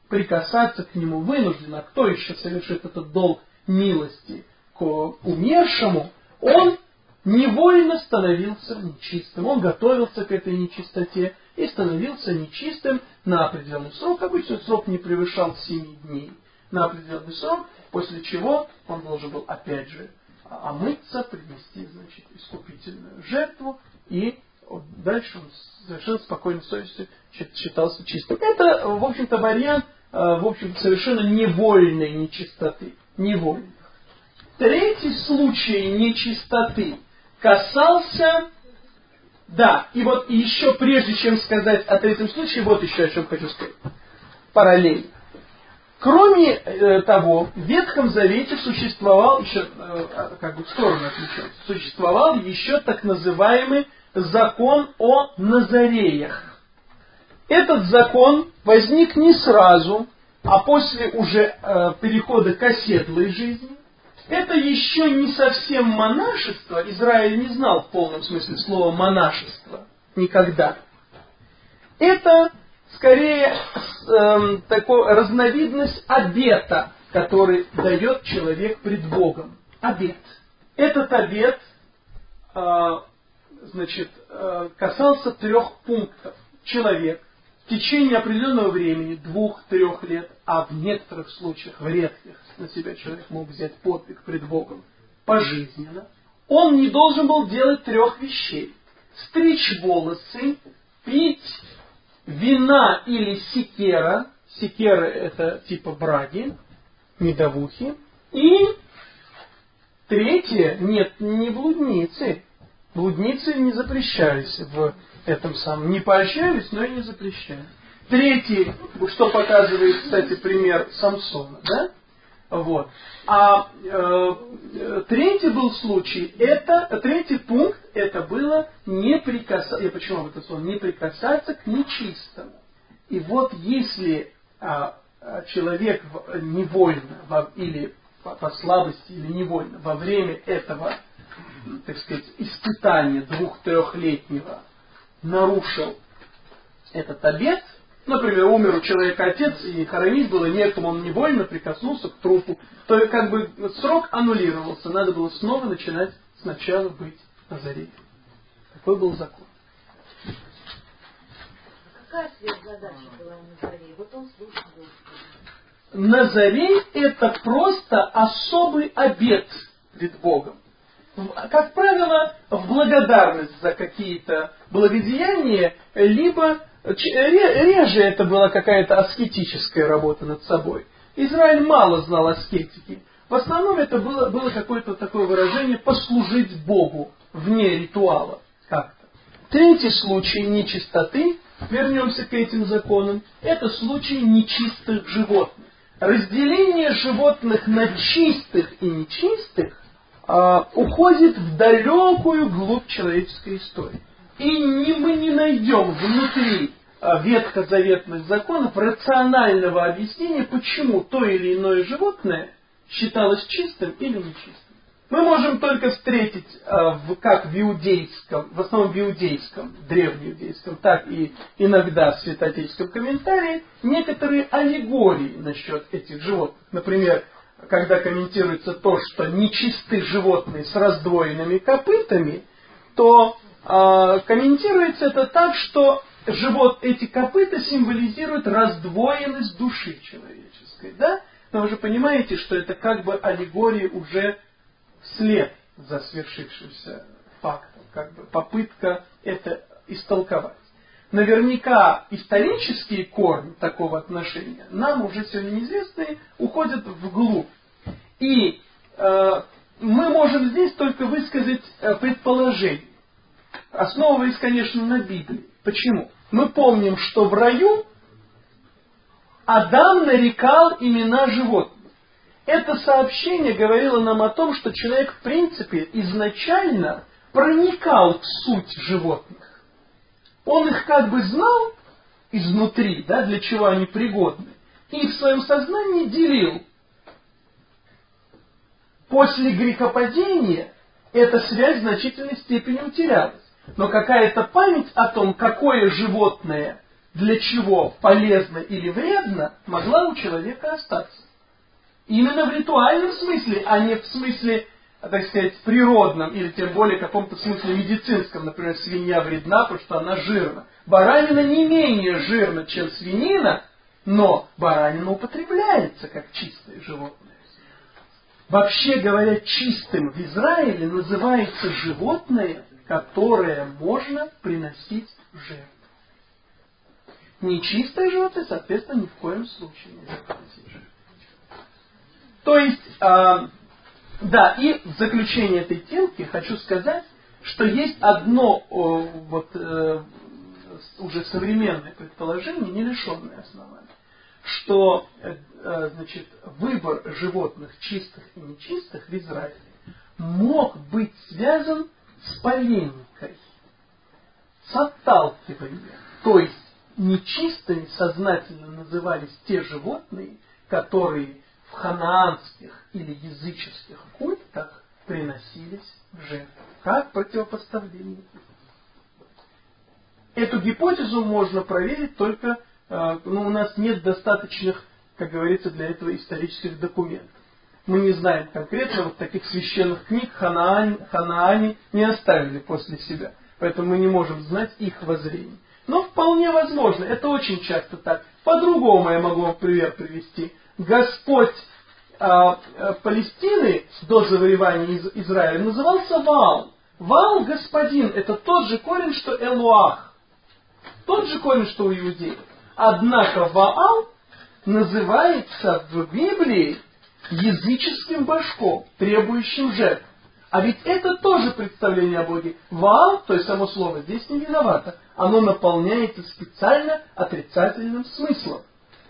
прикасаться к нему вынужден, а кто еще совершит этот долг милости к умершему, он невольно становился нечистым. Он готовился к этой нечистоте и становился нечистым на определенный срок. Обычно срок не превышал 7 дней. На определенный срок, после чего он должен был опять же омыться, принести значит, искупительную жертву и дальше он совершенно спокойной совестью считался чистым. Это, в общем-то, вариант э, в общем, совершенно невольной нечистоты невольных. Третий случай нечистоты касался... Да, и вот еще прежде чем сказать о третьем случае, вот еще о чем хочу сказать. Параллельно. Кроме э, того, в Ветхом Завете существовал еще, э, как бы в сторону отвечать, существовал еще так называемый закон о Назареях. Этот закон возник не сразу, а после уже э, перехода к оседлой жизни, это еще не совсем монашество. Израиль не знал в полном смысле слова монашество никогда. Это скорее э, такая разновидность обета, который дает человек пред Богом. Обет. Этот обет э, значит, э, касался трех пунктов. Человек в течение определенного времени, двух-трех лет, а в некоторых случаях, в редких, на себя человек мог взять подвиг пред Богом пожизненно, он не должен был делать трех вещей. Стричь волосы, пить вина или секера, секера это типа браги, медовухи, и третье, нет, не блудницы. Блудницы не запрещались в этом самом. Не поощрялись, но и не запрещались. Третий, что показывает, кстати, пример Самсона, да? Вот. А э, третий был случай, это, третий пункт, это было не прикасаться, я почему об этом слово, не прикасаться к нечистому. И вот если а человек невольно во, или по, по слабости или невольно во время этого, так сказать, испытания двух-трехлетнего нарушил этот обет, Например, умер у человека отец, и хоронить было некому, он невольно прикоснулся к трупу, то как бы срок аннулировался, надо было снова начинать сначала быть Назареем. Такой был закон. Какая задача была у Назарей? Вот он слушал Назарей это просто особый обет пред Богом. Как правило, в благодарность за какие-то благодеяния, либо реже это была какая-то аскетическая работа над собой. Израиль мало знал аскетики. В основном это было, было какое-то такое выражение «послужить Богу» вне ритуала как-то. Третий случай нечистоты, вернемся к этим законам, это случай нечистых животных. Разделение животных на чистых и нечистых а, уходит в далекую глубь человеческой истории. И не, мы не найдем внутри а, ветхозаветных законов рационального объяснения, почему то или иное животное считалось чистым или нечистым. Мы можем только встретить, а, в, как в иудейском, в основном в иудейском, древнеиудейском, так и иногда в святоотеческом комментарии, некоторые аллегории насчет этих животных. Например, когда комментируется то, что нечисты животные с раздвоенными копытами, то э, комментируется это так, что живот, эти копыта символизируют раздвоенность души человеческой. Да? Но вы же понимаете, что это как бы аллегория уже вслед за свершившимся фактом, как бы попытка это истолковать. Наверняка исторические корни такого отношения нам уже сегодня неизвестные уходят вглубь. И э, мы можем здесь только высказать э, предположение, основываясь, конечно, на Библии. Почему? Мы помним, что в раю Адам нарекал имена животных. Это сообщение говорило нам о том, что человек, в принципе, изначально проникал в суть животных. Он их как бы знал изнутри, да, для чего они пригодны, и в своем сознании делил. После грехопадения эта связь в значительной степени утерялась но какая-то память о том, какое животное для чего полезно или вредно, могла у человека остаться. Именно в ритуальном смысле, а не в смысле, так сказать, природном, или тем более в каком-то смысле медицинском. Например, свинья вредна, потому что она жирна. Баранина не менее жирна, чем свинина, но баранина употребляется как чистое животное. Вообще говоря, чистым в Израиле называется животное, которое можно приносить в жертву. Нечистое животное, соответственно, ни в коем случае нельзя приносить жертву. То есть, э, да, и в заключение этой темки хочу сказать, что есть одно э, вот, э, уже современное предположение, не лишенное основания, что э, значит, выбор животных чистых и нечистых в Израиле мог быть связан с полемикой, с отталкиванием. То есть нечистыми сознательно назывались те животные, которые в ханаанских или языческих культах приносились в жертву, как противопоставление. Эту гипотезу можно проверить только, э, ну, у нас нет достаточных, как говорится, для этого исторических документов мы не знаем конкретно, вот таких священных книг Ханаане, Ханаане не оставили после себя. Поэтому мы не можем знать их воззрение. Но вполне возможно, это очень часто так. По-другому я могу вам пример привести. Господь а, а, Палестины до завоевания из, Израиля назывался Вал. Вал, господин, это тот же корень, что Элуах. Тот же корень, что у иудеев. Однако Ваал называется в Библии языческим башком, требующим жертв. А ведь это тоже представление о Боге. Ваал, то есть само слово, здесь не виновато. Оно наполняется специально отрицательным смыслом.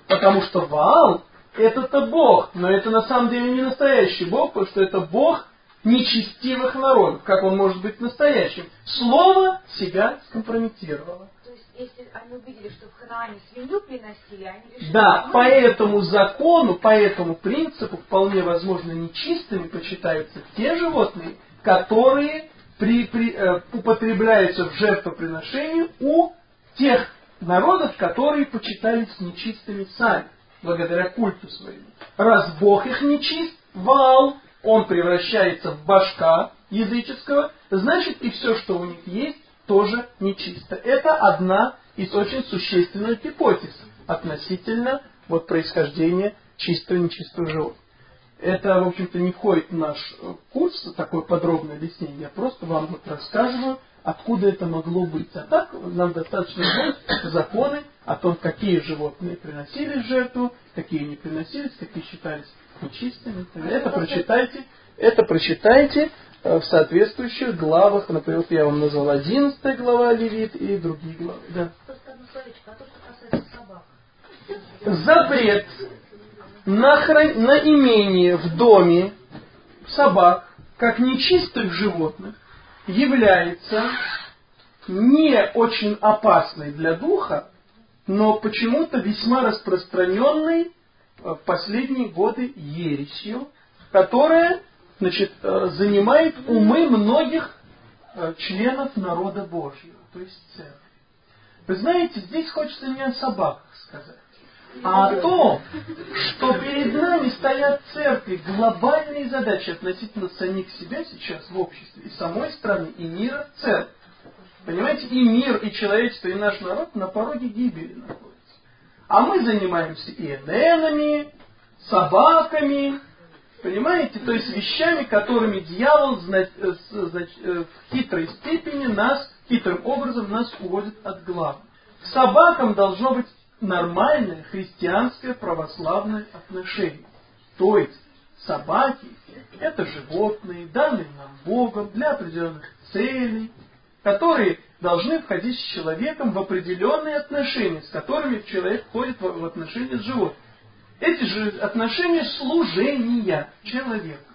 Потому что Ваал – это-то Бог, но это на самом деле не настоящий Бог, потому что это Бог нечестивых народов. Как он может быть настоящим? Слово себя скомпрометировало если они увидели, что в Ханаане свинью приносили, они решили... Да, по этому закону, по этому принципу вполне возможно нечистыми почитаются те животные, которые при, при, э, употребляются в жертвоприношении у тех народов, которые почитались нечистыми сами, благодаря культу своему. Раз Бог их нечист, Вал, он превращается в башка языческого, значит и все, что у них есть, тоже нечисто. Это одна из очень существенных гипотез относительно вот, происхождения чистого и нечистого животного. Это, в общем-то, не входит в наш э, курс, такое подробное объяснение. Я просто вам вот рассказываю, откуда это могло быть. А так нам достаточно знать законы о том, какие животные приносили жертву, какие не приносились, какие считались нечистыми. Это прочитайте, это прочитайте э, в соответствующих главах. Например, я вам назвал 11 глава Левит и другие главы. Да. Запрет на, хран... на имение в доме собак, как нечистых животных, является не очень опасной для духа, но почему-то весьма распространенной э, в последние годы ересью, которая значит, э, занимает умы многих э, членов народа Божьего, то есть церкви. Вы знаете, здесь хочется не о собаках сказать а о том, что перед нами стоят церкви глобальные задачи относительно самих себя сейчас в обществе, и самой страны, и мира целом. Понимаете, и мир, и человечество, и наш народ на пороге гибели находятся. А мы занимаемся и эненами, собаками, понимаете, то есть вещами, которыми дьявол э, э, в хитрой степени нас, хитрым образом нас уводит от главы. К собакам должно быть нормальное христианское православное отношение. То есть собаки – это животные, данные нам Богом для определенных целей, которые должны входить с человеком в определенные отношения, с которыми человек входит в отношения с животным. Эти же отношения служения человека.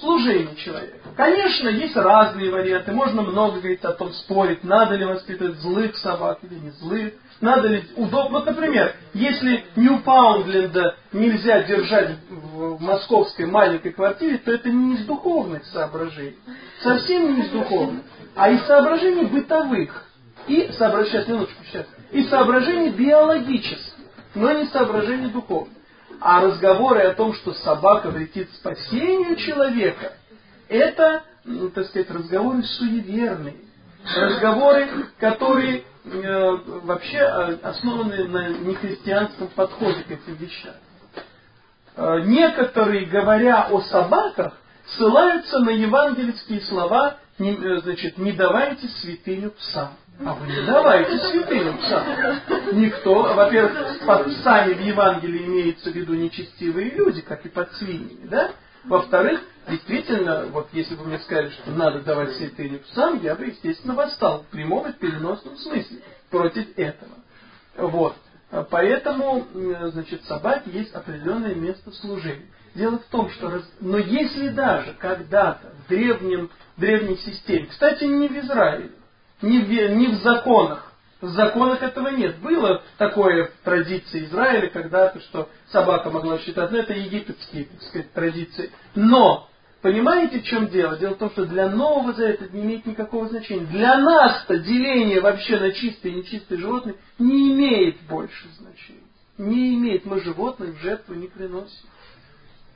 Служение человека. Конечно, есть разные варианты. Можно много говорить о том, спорить, надо ли воспитывать злых собак или не злых. Надо ли удобно. Вот, например, если Ньюпаундленда нельзя держать в московской маленькой квартире, то это не из духовных соображений. Совсем не из духовных. А из соображений бытовых. И соображений, сейчас, сейчас. И соображений биологических, но не соображений духовных. А разговоры о том, что собака вредит спасению человека, это, ну, так сказать, разговоры суеверные. Разговоры, которые э, вообще э, основаны на нехристианском подходе к этим вещам. Э, некоторые, говоря о собаках, ссылаются на евангельские слова, не, э, значит, не давайте святыню псам. А вы не давайте святыню псам. Никто, во-первых, под псами в Евангелии имеется в виду нечестивые люди, как и под свиньями, да? Во-вторых, действительно, вот если бы мне сказали, что надо давать святыню псам, я бы, естественно, восстал в прямом и переносном смысле против этого. Вот. Поэтому, значит, собаке есть определенное место служения. Дело в том, что... Раз... Но если даже когда-то в древнем, древней системе, кстати, не в Израиле, не в, не в законах, в законах этого нет. Было такое в традиции Израиля когда-то, что собака могла считать, ну это египетские, так сказать, традиции. Но, понимаете, в чем дело? Дело в том, что для Нового Завета это не имеет никакого значения. Для нас-то деление вообще на чистые и нечистые животные не имеет больше значения. Не имеет. Мы животных в жертву не приносим.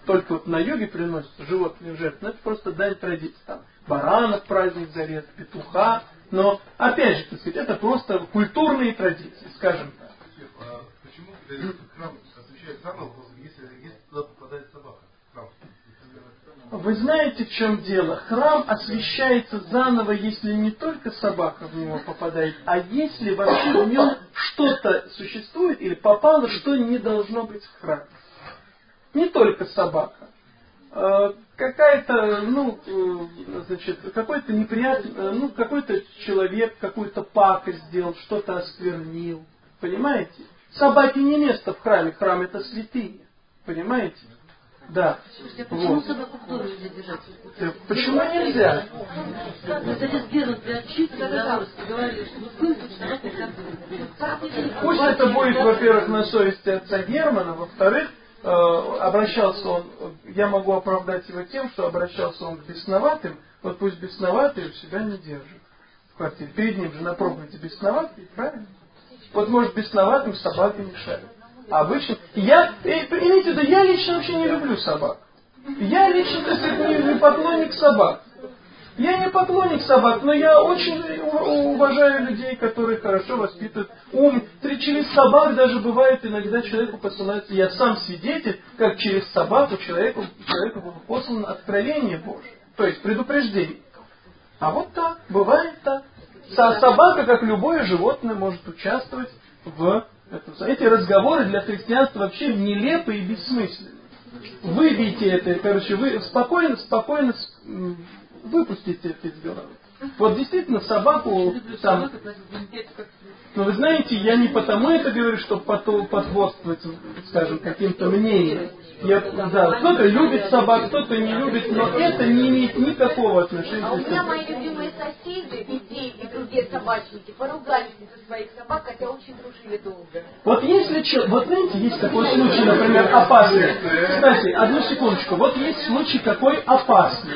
Только вот на юге приносят животные в жертву. Но это просто дань традиции. Там баранов праздник зарез, петуха, но, опять же, так сказать, это просто культурные традиции, скажем так. А почему храм освещает заново, если, если туда попадает собака? Храм. Вы знаете, в чем дело? Храм освещается заново, если не только собака в него попадает, а если вообще в нем что-то существует или попало, что не должно быть в храме. Не только собака. Э, какая-то, ну, э, значит, какой-то неприятный, э, ну, какой-то человек какую-то пакость сделал, что-то осквернил. Понимаете? Собаке не место в храме, храм это святыня. Понимаете? Да. Слушайте, а почему вот. собаку в доме нельзя держать? Почему нельзя? Пусть это будет, во-первых, на совести отца Германа, во-вторых, обращался он, я могу оправдать его тем, что обращался он к бесноватым, вот пусть бесноватые у себя не держат в квартире. Перед ним же на проповеди бесноватые, правильно? Вот может бесноватым собака мешает. А обычно я, э, имейте в виду, я лично вообще не люблю собак. Я лично, есть, не, не поклонник собак. Я не поклонник собак, но я очень уважаю людей, которые хорошо воспитывают ум. Через собак даже бывает иногда человеку посылается, я сам свидетель, как через собаку человеку, человеку было послано откровение Божие. То есть предупреждение. А вот так, бывает так. Собака, как любое животное, может участвовать в этом. Эти разговоры для христианства вообще нелепы и бессмысленны. Выбейте это, короче, вы спокойно, спокойно выпустите это из головы. Вот действительно собаку там... Но вы знаете, я не потому это говорю, чтобы потворствовать, скажем, каким-то мнениям. Я, да, кто-то любит собак, кто-то не любит, но это не имеет никакого отношения. А у меня мои любимые соседи, везде и другие собачники, поругались из-за своих собак, хотя очень дружили долго. Вот если, вот знаете, есть такой случай, например, опасный. Кстати, одну секундочку. Вот есть случай какой опасный.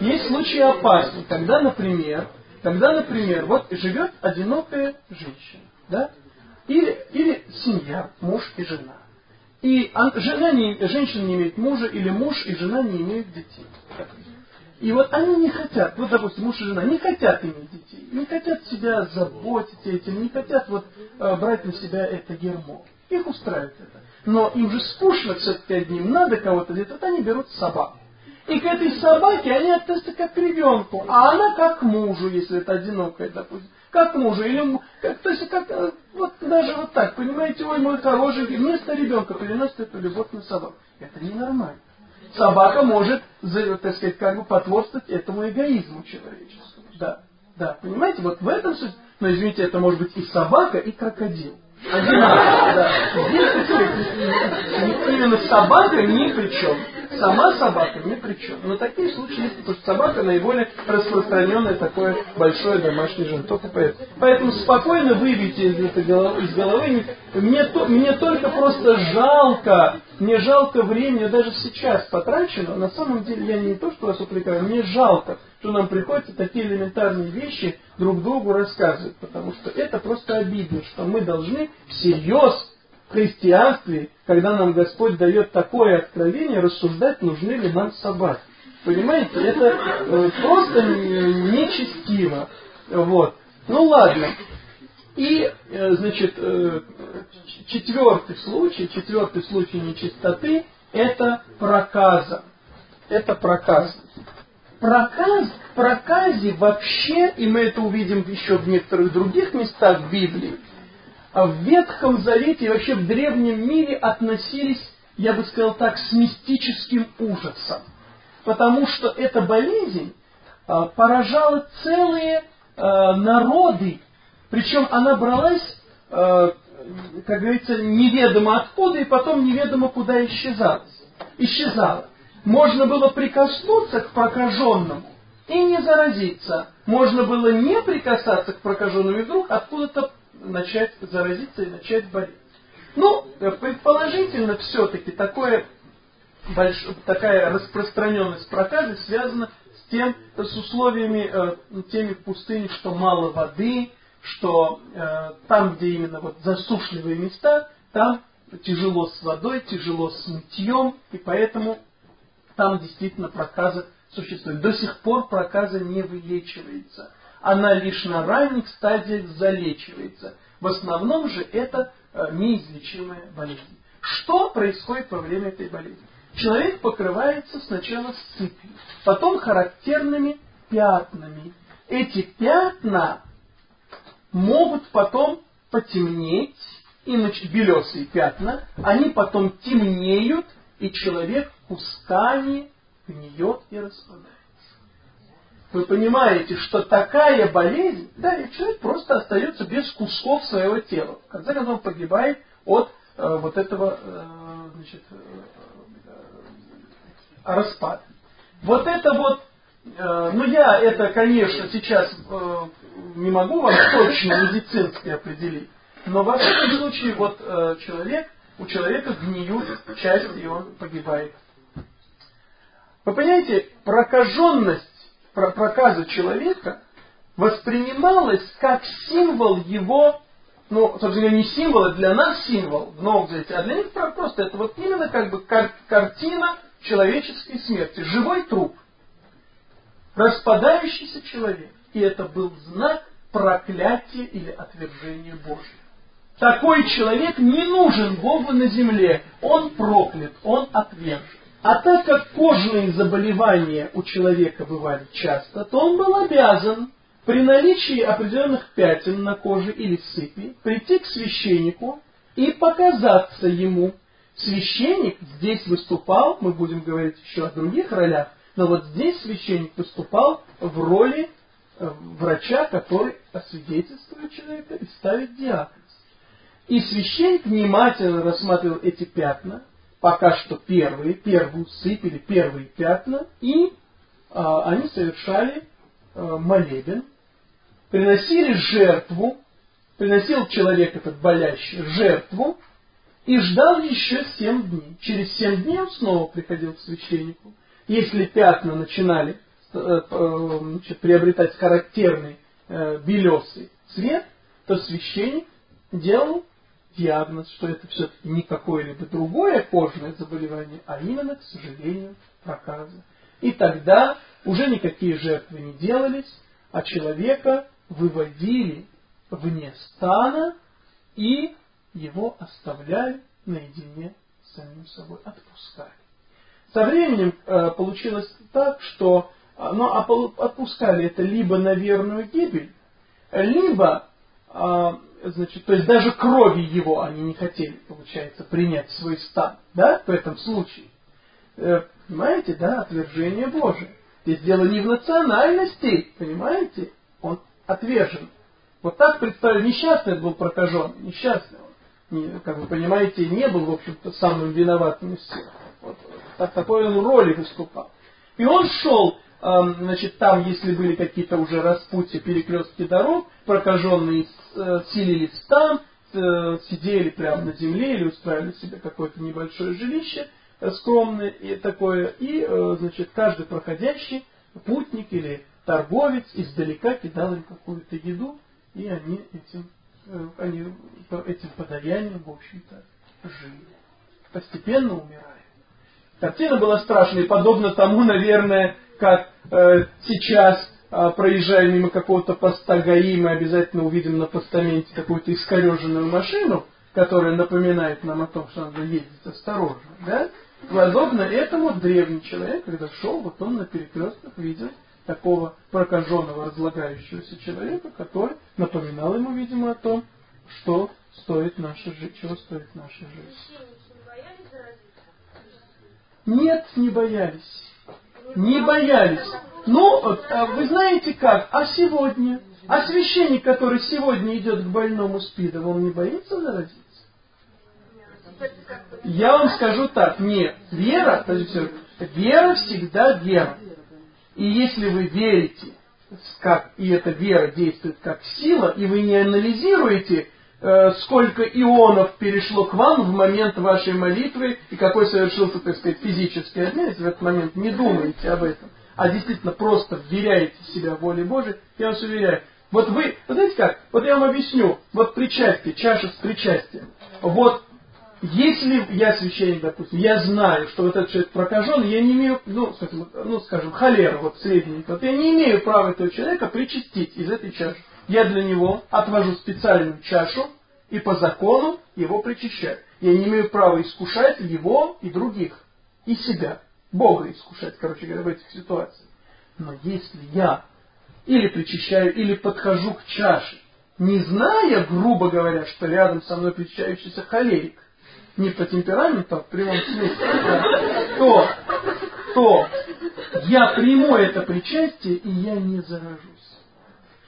Есть случаи опасные, когда, например, когда, например, вот живет одинокая женщина, да, или, или семья, муж и жена. И жена не, женщина не имеет мужа, или муж и жена не имеют детей. И вот они не хотят, вот, допустим, муж и жена не хотят иметь детей, не хотят себя заботить этим, не хотят вот э, брать на себя это гермо. Их устраивает это. Но им же скучно все-таки одним, надо кого-то делать, вот они берут собаку. И к этой собаке они относятся как к ребенку, а она как к мужу, если это одинокая, допустим. Как к мужу, или как, то есть как, э, вот даже вот так, понимаете, ой, мой хороший, вместо ребенка переносит эту любовь на собаку. Это ненормально. Собака может, так сказать, как бы потворствовать этому эгоизму человеческому. Да, да, понимаете, вот в этом суть. Но извините, это может быть и собака, и крокодил. Одинаково, да. Именно собака ни при чем. Сама собака ни при чем. Но такие случаи есть, потому что собака наиболее распространенное такое большое домашнее животное. Только поэтому. Спокойно выбейте из, этой головы, из головы. Мне, то, мне только просто жалко, мне жалко времени, даже сейчас потрачено. На самом деле я не то, что вас упрекаю, мне жалко, что нам приходится такие элементарные вещи друг другу рассказывать. Потому что это просто обидно, что мы должны всерьез в христианстве, когда нам Господь дает такое откровение, рассуждать, нужны ли нам собаки. Понимаете, это э, просто нечестиво. Вот. Ну ладно. И, э, значит, э, четвертый случай, четвертый случай нечистоты, это проказа. Это проказ. Проказ, в проказе вообще, и мы это увидим еще в некоторых других местах Библии, а в Ветхом Завете и вообще в древнем мире относились, я бы сказал так, с мистическим ужасом. Потому что эта болезнь а, поражала целые а, народы, причем она бралась, а, как говорится, неведомо откуда и потом неведомо куда исчезала. исчезала. Можно было прикоснуться к прокаженному и не заразиться. Можно было не прикасаться к прокаженному и вдруг откуда-то начать заразиться и начать болеть. Ну, предположительно, все-таки такое, больш... такая распространенность проказы связана с тем, с условиями э, теми в пустыне, что мало воды, что э, там, где именно вот засушливые места, там тяжело с водой, тяжело с мытьем, и поэтому там действительно проказа существует. До сих пор проказа не вылечивается она лишь на ранних стадиях залечивается. В основном же это э, неизлечимая болезнь. Что происходит во время этой болезни? Человек покрывается сначала сыпью, потом характерными пятнами. Эти пятна могут потом потемнеть, и белесые пятна, они потом темнеют, и человек кусками гниет и распадается вы понимаете, что такая болезнь, да, и человек просто остается без кусков своего тела. В конце концов, погибает от э, вот этого э, значит, э, э, распада. Вот это вот, э, ну я это, конечно, сейчас э, не могу вам точно медицински определить, но во всяком случае, вот э, человек, у человека гниют части, и он погибает. Вы понимаете, прокаженность проказа человека воспринималась как символ его ну, собственно не символ, а для нас символ в Новом Завете, а для них просто это вот именно как бы кар- картина человеческой смерти. Живой труп. Распадающийся человек. И это был знак проклятия или отвержения Божьего. Такой человек не нужен Богу на земле. Он проклят, он отвержен. А так как кожные заболевания у человека бывали часто, то он был обязан при наличии определенных пятен на коже или сыпи прийти к священнику и показаться ему. Священник здесь выступал, мы будем говорить еще о других ролях, но вот здесь священник выступал в роли э, врача, который освидетельствует человека и ставит диагноз. И священник внимательно рассматривал эти пятна, пока что первые, первую сыпь или первые пятна, и а, они совершали а, молебен, приносили жертву, приносил человек этот болящий жертву, и ждал еще семь дней. Через семь дней он снова приходил к священнику. Если пятна начинали э, э, значит, приобретать характерный э, белесый цвет, то священник делал диагноз, что это все-таки не какое-либо другое кожное заболевание, а именно, к сожалению, проказа. И тогда уже никакие жертвы не делались, а человека выводили вне стана и его оставляли наедине с самим собой, отпускали. Со временем э, получилось так, что э, ну, отпускали это либо на верную гибель, либо значит, то есть даже крови его они не хотели, получается, принять в свой стан, да, в этом случае. Э, понимаете, да, отвержение Божие. Здесь дело не в национальности, понимаете, он отвержен. Вот так представили, несчастный был прокаженный, несчастный он. Не, как вы понимаете, не был, в общем-то, самым виноватым из всех. Вот, так, такой он роли выступал. И он шел значит, там, если были какие-то уже распутья, перекрестки дорог, прокаженные э, селились там, э, сидели прямо на земле или устраивали себе какое-то небольшое жилище э, скромное и такое, и, значит, каждый проходящий путник или торговец издалека кидал им какую-то еду, и они этим, они этим подаянием, в общем-то, жили. Постепенно умирая. Картина была страшной, подобно тому, наверное, как сейчас, э, проезжая мимо какого-то поста ГАИ, мы обязательно увидим на постаменте какую-то искореженную машину, которая напоминает нам о том, что надо ездить осторожно. Да? Подобно этому древний человек, когда шел, вот он на перекрестках видел такого прокаженного, разлагающегося человека, который напоминал ему, видимо, о том, что стоит наша жизнь, чего стоит наша жизнь. Нет, не боялись не боялись. Ну, а вы знаете как? А сегодня? А священник, который сегодня идет к больному СПИДом, он не боится заразиться? Я вам скажу так, нет, вера, то есть вера всегда вера. И если вы верите, как, и эта вера действует как сила, и вы не анализируете, сколько ионов перешло к вам в момент вашей молитвы и какой совершился, так сказать, физический обмен, в этот момент не думаете об этом, а действительно просто вверяете себя воле Божией, я вас уверяю, вот вы, вы знаете как, вот я вам объясню, вот причастие, чаша с причастием, вот если я священник, допустим, я знаю, что вот этот человек прокажен, я не имею, ну, скажем, ну, скажем холера, вот средний, вот я не имею права этого человека причастить из этой чаши я для него отвожу специальную чашу и по закону его причащаю. Я не имею права искушать его и других, и себя. Бога искушать, короче говоря, в этих ситуациях. Но если я или причащаю, или подхожу к чаше, не зная, грубо говоря, что рядом со мной причащающийся холерик, не по темпераменту, а в прямом смысле, да, то, то я приму это причастие, и я не заражусь.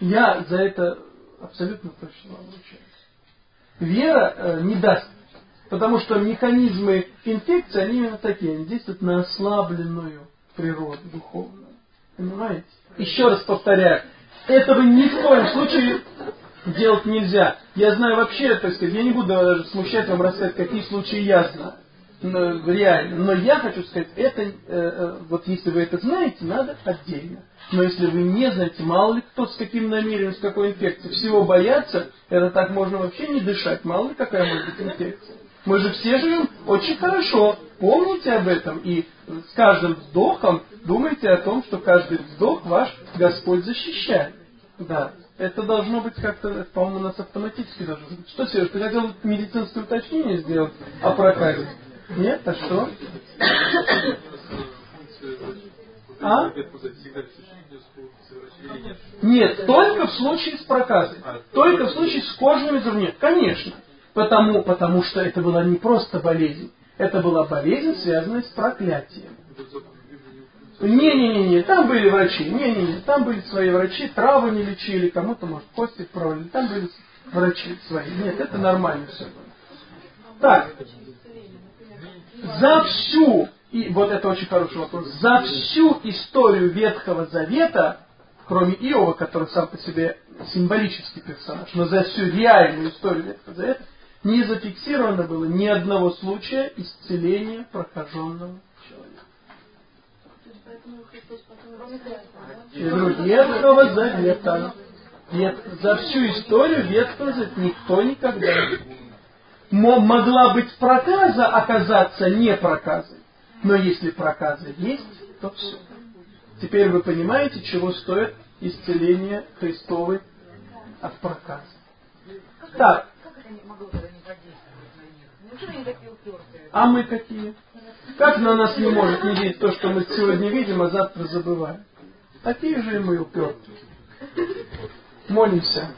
Я за это абсолютно точно обручаюсь. Вера э, не даст. Потому что механизмы инфекции, они именно такие. Они действуют на ослабленную природу духовную. Понимаете? Еще раз повторяю. Этого ни в коем случае делать нельзя. Я знаю вообще, так сказать, я не буду даже смущать вам рассказать, какие случаи я знаю. Но, реально. Но я хочу сказать, это, э, э, вот если вы это знаете, надо отдельно. Но если вы не знаете, мало ли кто с каким намерением, с какой инфекцией, всего бояться, это так можно вообще не дышать, мало ли какая может быть инфекция. Мы же все живем очень хорошо. Помните об этом и с каждым вздохом думайте о том, что каждый вздох ваш Господь защищает. Да. Это должно быть как-то, по-моему, у нас автоматически должно быть. Что, Сереж, ты хотел медицинское уточнение сделать о проказе? Нет? А что? А? Нет, только в случае с проказой. Только в случае с кожными зубами. Конечно. Потому, потому что это была не просто болезнь. Это была болезнь, связанная с проклятием. Не-не-не, там были врачи. Не-не-не, там были свои врачи, травы не лечили, кому-то, может, кости вправили. Там были врачи свои. Нет, это нормально все. Так, за всю, и вот это очень хороший вопрос, за всю историю Ветхого Завета, кроме Иова, который сам по себе символический персонаж, но за всю реальную историю Ветхого Завета, не зафиксировано было ни одного случая исцеления прокаженного человека. Я говорю, Ветхого Завета. Нет, за всю историю Ветхого Завета никто никогда могла быть проказа оказаться не проказой. Но если проказа есть, то все. Теперь вы понимаете, чего стоит исцеление Христовой от проказа. Так. А мы какие? Как на нас не может не видеть то, что мы сегодня видим, а завтра забываем? Такие же и мы упертые. Молимся.